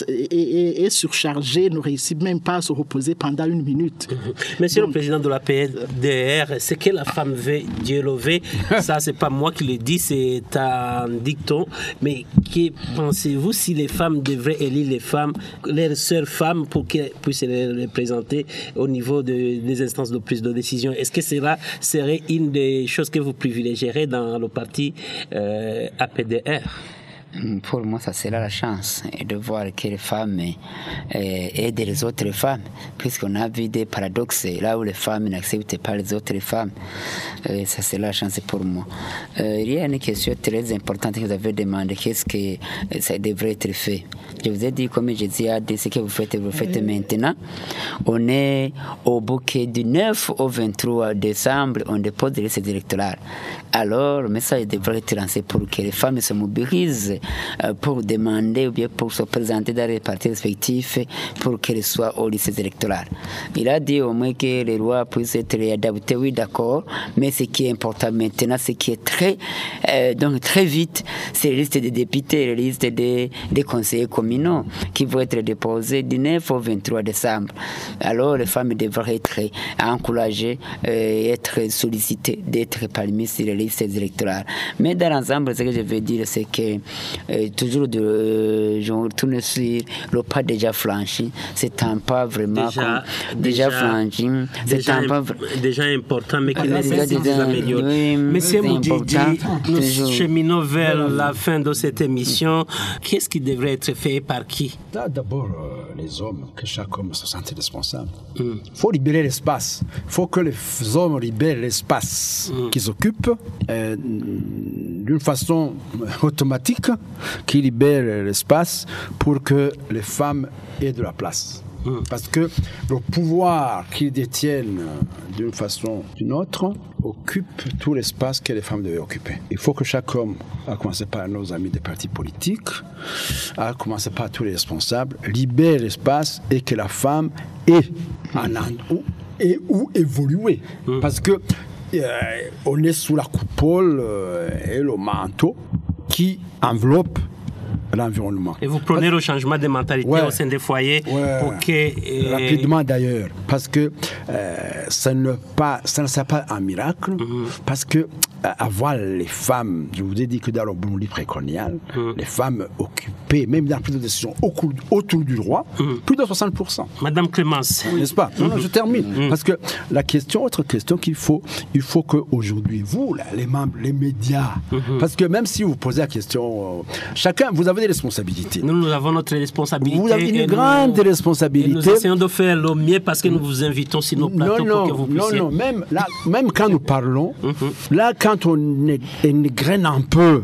est, est- est surchargée, ne réussit même pas à se reposer pendant une minute. Monsieur le président de la PDR, ce que la femme veut, Dieu le veut, ça c'est pas moi qui le dis, c'est c'est un dicton, mais que pensez-vous si les femmes devraient élire les femmes, leurs sœurs femmes, pour qu'elles puissent les représenter au niveau de- des instances de prise de décision? Est-ce que cela serait une des choses que vous privilégierez dans le parti euh, APDR Pour moi, ça sera la chance euh, de voir que les femmes euh, aident les autres femmes, puisqu'on a vu des paradoxes là où les femmes n'acceptent pas les autres femmes. Euh, ça sera la chance pour moi. Euh, il y a une question très importante que vous avez demandé, qu'est-ce que ça devrait être fait? Je vous ai dit, comme je dis, ah, ce que vous faites, vous faites maintenant. On est au bouquet du 9 au 23 décembre, on dépose les listes électorales. Alors, le message devrait être lancé pour que les femmes se mobilisent pour demander ou bien pour se présenter dans les partis respectifs pour qu'elles soient aux listes électorales. Il a dit au moins que les lois puissent être adaptées, oui, d'accord, mais ce qui est important maintenant, ce qui est très, euh, donc très vite, c'est les listes des députés, les listes des, des conseillers communaux qui vont être déposées du 9 au 23 décembre. Alors, les femmes devraient être encouragées euh, et être sollicitées d'être parmi les listes électorales. Mais dans l'ensemble, ce que je veux dire, c'est que euh, toujours de, euh, je retourne sur le pas déjà franchi. C'est un pas vraiment Déjà- comme- déjà, déjà- franchi. C'est un pas imp- déjà important, mais qui nécessite déjà- des améliorations. oui, Monsieur Moudjidji, nous toujours. cheminons vers la fin de cette émission. Qu'est-ce qui devrait être fait par qui? D'abord, euh, les hommes, que chaque homme se sente responsable. Il faut libérer l'espace. Il faut que les hommes libèrent l'espace qu'ils occupent euh, d'une façon automatique, qui libèrent l'espace pour que les femmes aient de la place. Parce que le pouvoir qu'ils détiennent euh, d'une façon ou d'une autre occupe tout l'espace que les femmes devaient occuper. Il faut que chaque homme, à commencer par nos amis des partis politiques, à commencer par tous les responsables, libère l'espace et que la femme ait un endroit et où évoluer. Parce que on est sous la coupole euh, et le manteau qui enveloppe l'environnement. Et vous prenez le changement de mentalité Ouais. au sein des foyers Ouais. pour que... euh, Rapidement d'ailleurs, parce que euh, ça, ne pas, ça ne sera pas un miracle, parce que avoir les femmes, je vous ai dit que dans le Burundi précolonial, les femmes occupaient, même dans la prise de décision autour du roi, plus de 60%. Madame Clémence, N'est-ce pas? Non, non, je termine. Parce que la question, autre question qu'il faut, il faut qu'aujourd'hui, vous, là, les membres, les médias, parce que même si vous posez la question, euh, chacun, vous avez des responsabilités. nous, nous avons notre responsabilité. Vous avez une nous- grande responsabilité. nous essayons de faire le mieux parce que nous vous invitons sur nos plateaux Non, pour que non, vous non, puissiez... non, même, là, même quand nous parlons, là, quand on é- égrène un peu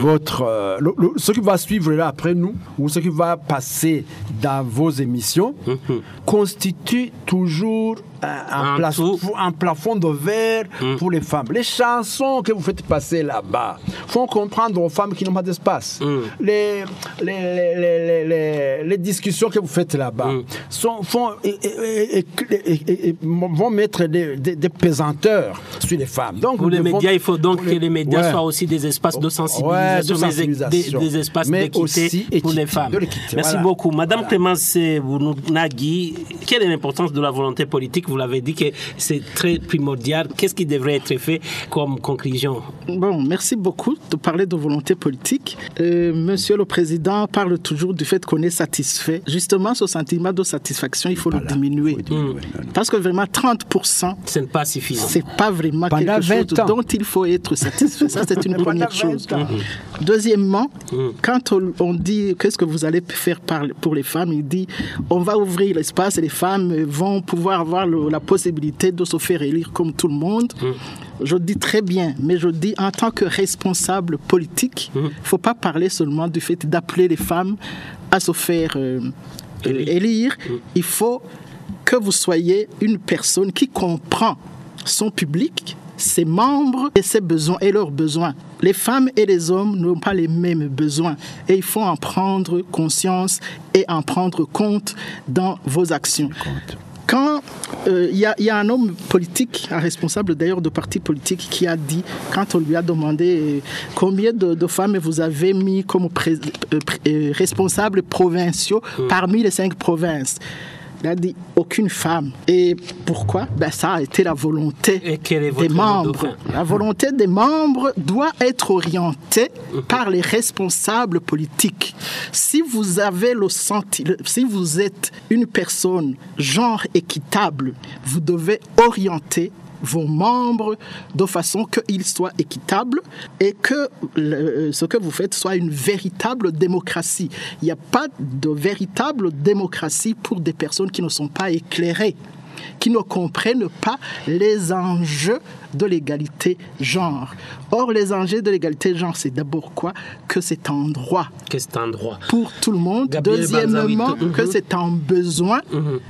votre. euh, le- le- ce qui va suivre là après nous, ou ce qui va passer dans vos émissions, constitue toujours un, un plafond, tout. un plafond de verre pour les femmes. Les chansons que vous faites passer là-bas font comprendre aux femmes qui n'ont pas d'espace. Les, les, les, les, les- les discussions que vous faites là-bas sont, font, et, et- et- et- et- et vont mettre des, des, des pesanteurs sur les femmes. Donc, Pour les médias, il faut donc que les médias Ouais. soient aussi des espaces de Ouais, sensibilisation, de des- sensibilisation. Des, des espaces d'équité pour les femmes. Merci voilà. beaucoup. Madame Voilà. Clémence Nagui, quelle est l'importance de la volonté politique Vous l'avez dit que c'est très primordial. Qu'est-ce qui devrait être fait comme conclusion? Bon, merci beaucoup de parler de volonté politique. Euh, Monsieur le Président parle toujours du fait qu'on est satisfait. Justement, ce sentiment de satisfaction, il faut le diminuer. Parce que vraiment, 30%, Ce n'est pas suffisant. c'est pas vraiment Pendant quelque chose 20 ans. dont il faut être satisfait. Ça, c'est une première 20 chose. Deuxièmement, quand on, dit qu'est-ce que vous allez faire pour les femmes, il dit on va ouvrir l'espace et les femmes vont pouvoir avoir le- la possibilité de se faire élire comme tout le monde. Je dis très bien, mais je dis en tant que responsable politique, il ne faut pas parler seulement du fait d'appeler les femmes à se faire euh, euh, élire. Il faut que vous soyez une personne qui comprend son public, ses membres et ses besoins et leurs besoins. Les femmes et les hommes n'ont pas les mêmes besoins et il faut en prendre conscience et en prendre compte dans vos actions. Quand euh, il y, a- il y a un homme politique, un responsable d'ailleurs de parti politique, qui a dit, quand on lui a demandé euh, combien de, de femmes vous avez mis comme pré- euh, responsables provinciaux parmi les cinq provinces, Dit aucune femme. Et pourquoi? Ben, Ça a été la volonté Et quel est des votre mot de membres. La volonté des membres doit être orientée par les responsables politiques. Si vous avez le senti, le- si vous êtes une personne genre équitable, vous devez orienter vos membres de façon qu'ils soient équitables et que le- ce que vous faites soit une véritable démocratie. Il n'y a pas de véritable démocratie pour des personnes qui ne sont pas éclairées qui ne comprennent pas les enjeux de l'égalité genre. Or, les enjeux de l'égalité genre, c'est d'abord quoi Que c'est un droit Que cet endroit. pour tout le monde. Gabriel Deuxièmement, Banzawito. que c'est un besoin,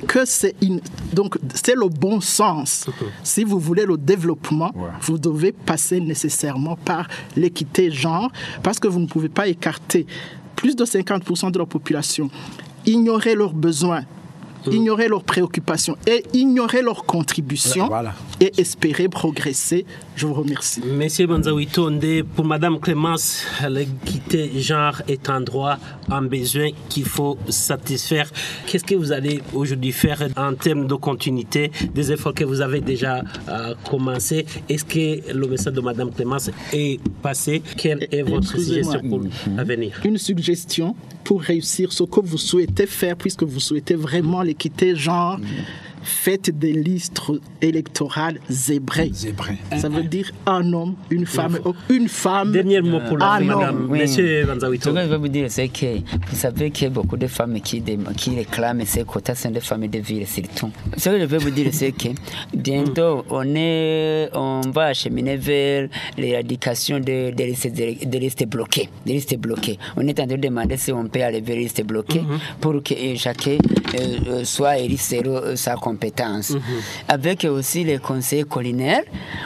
que c'est une... Donc, c'est le bon sens. Si vous voulez le développement, vous devez passer nécessairement par l'équité genre, parce que vous ne pouvez pas écarter plus de 50% de la population, ignorer leurs besoins, ignorer leurs préoccupations et ignorer leurs contributions Voilà. et espérer progresser. Je vous remercie. Monsieur Banzawito Ndé, pour Madame Clémence, l'équité genre est un droit, un besoin qu'il faut satisfaire. Qu'est-ce que vous allez aujourd'hui faire en termes de continuité des efforts que vous avez déjà euh, commencé Est-ce que le message de Madame Clémence est passé? Quelle est votre suggestion pour l'avenir? Une suggestion pour réussir ce que vous souhaitez faire, puisque vous souhaitez vraiment l'équité genre, faites des listes électorales zébrées. Zébré. Ça veut dire un homme, une femme, une femme. Dernier mot pour la Ah, non. Madame. Oui. Monsieur Ce que je veux vous dire, c'est que vous savez qu'il y a beaucoup de femmes qui, qui réclament ces quotas, sont des femmes de ville surtout. Ce que je veux vous dire, c'est que bientôt, on, est, on va acheminer vers l'éradication de, des listes, bloquées. Des listes bloquées. On est en train de demander si on peut aller vers les listes bloquées pour que euh, chacun euh, euh, soit élu selon Avec aussi les conseils collinaires,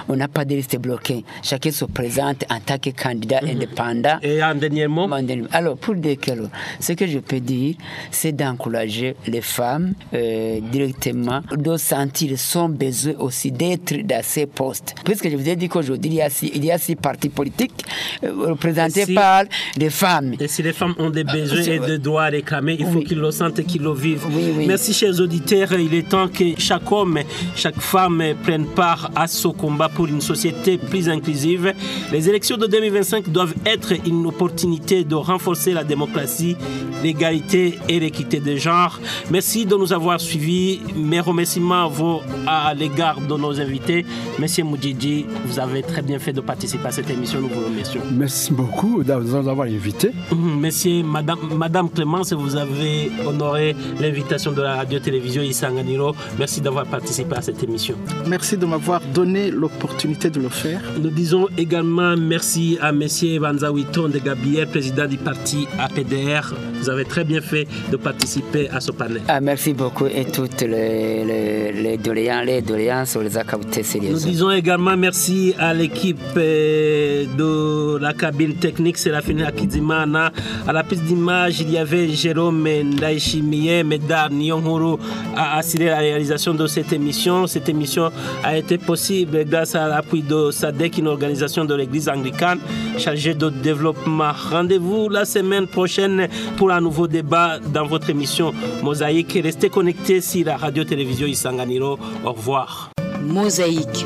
on n'a pas de liste bloquée. Chacun se présente en tant que candidat indépendant. Et un dernier mot Alors, pour que ce que je peux dire, c'est d'encourager les femmes euh, directement, de sentir son besoin aussi d'être dans ces postes. Puisque je vous ai dit qu'aujourd'hui, il y a six, il y a six partis politiques euh, représentés Si- par des femmes. Et si les femmes ont des besoins c'est et des droits à réclamer, il faut qu'ils le sentent et qu'ils le vivent. Oui, oui. Merci, chers auditeurs. Il est temps que chaque homme, chaque femme prenne part à ce combat pour une société plus inclusive. Les élections de 2025 doivent être une opportunité de renforcer la démocratie, l'égalité et l'équité de genre. Merci de nous avoir suivis. Mes remerciements vont à l'égard de nos invités. Monsieur Moudjidji, vous avez très bien fait de participer à cette émission. Nous vous remercions. Merci beaucoup de nous avoir invités. Mhm, Monsieur, Madame, Madame Clémence, vous avez honoré l'invitation de la radio-télévision Isanganiro. Merci d'avoir participé à cette émission. Merci de m'avoir donné l'opportunité de le faire. Nous disons également merci à Monsieur Banzawiton de Gabriel, président du parti APDR. Vous avez très bien fait de participer à ce panel. Ah, merci beaucoup et toutes les, les, les doléances, les doléances, les Nous disons également merci à l'équipe euh, de la cabine technique Séraphine Akizimana. À la piste d'image, il y avait Jérôme Ndaishimiye, Medar Nyonghuru a assuré la de cette émission. Cette émission a été possible grâce à l'appui de SADEC, une organisation de l'église anglicane chargée de développement. Rendez-vous la semaine prochaine pour un nouveau débat dans votre émission Mosaïque. Restez connectés sur la radio-télévision Isanganiro. Au revoir. Mosaïque.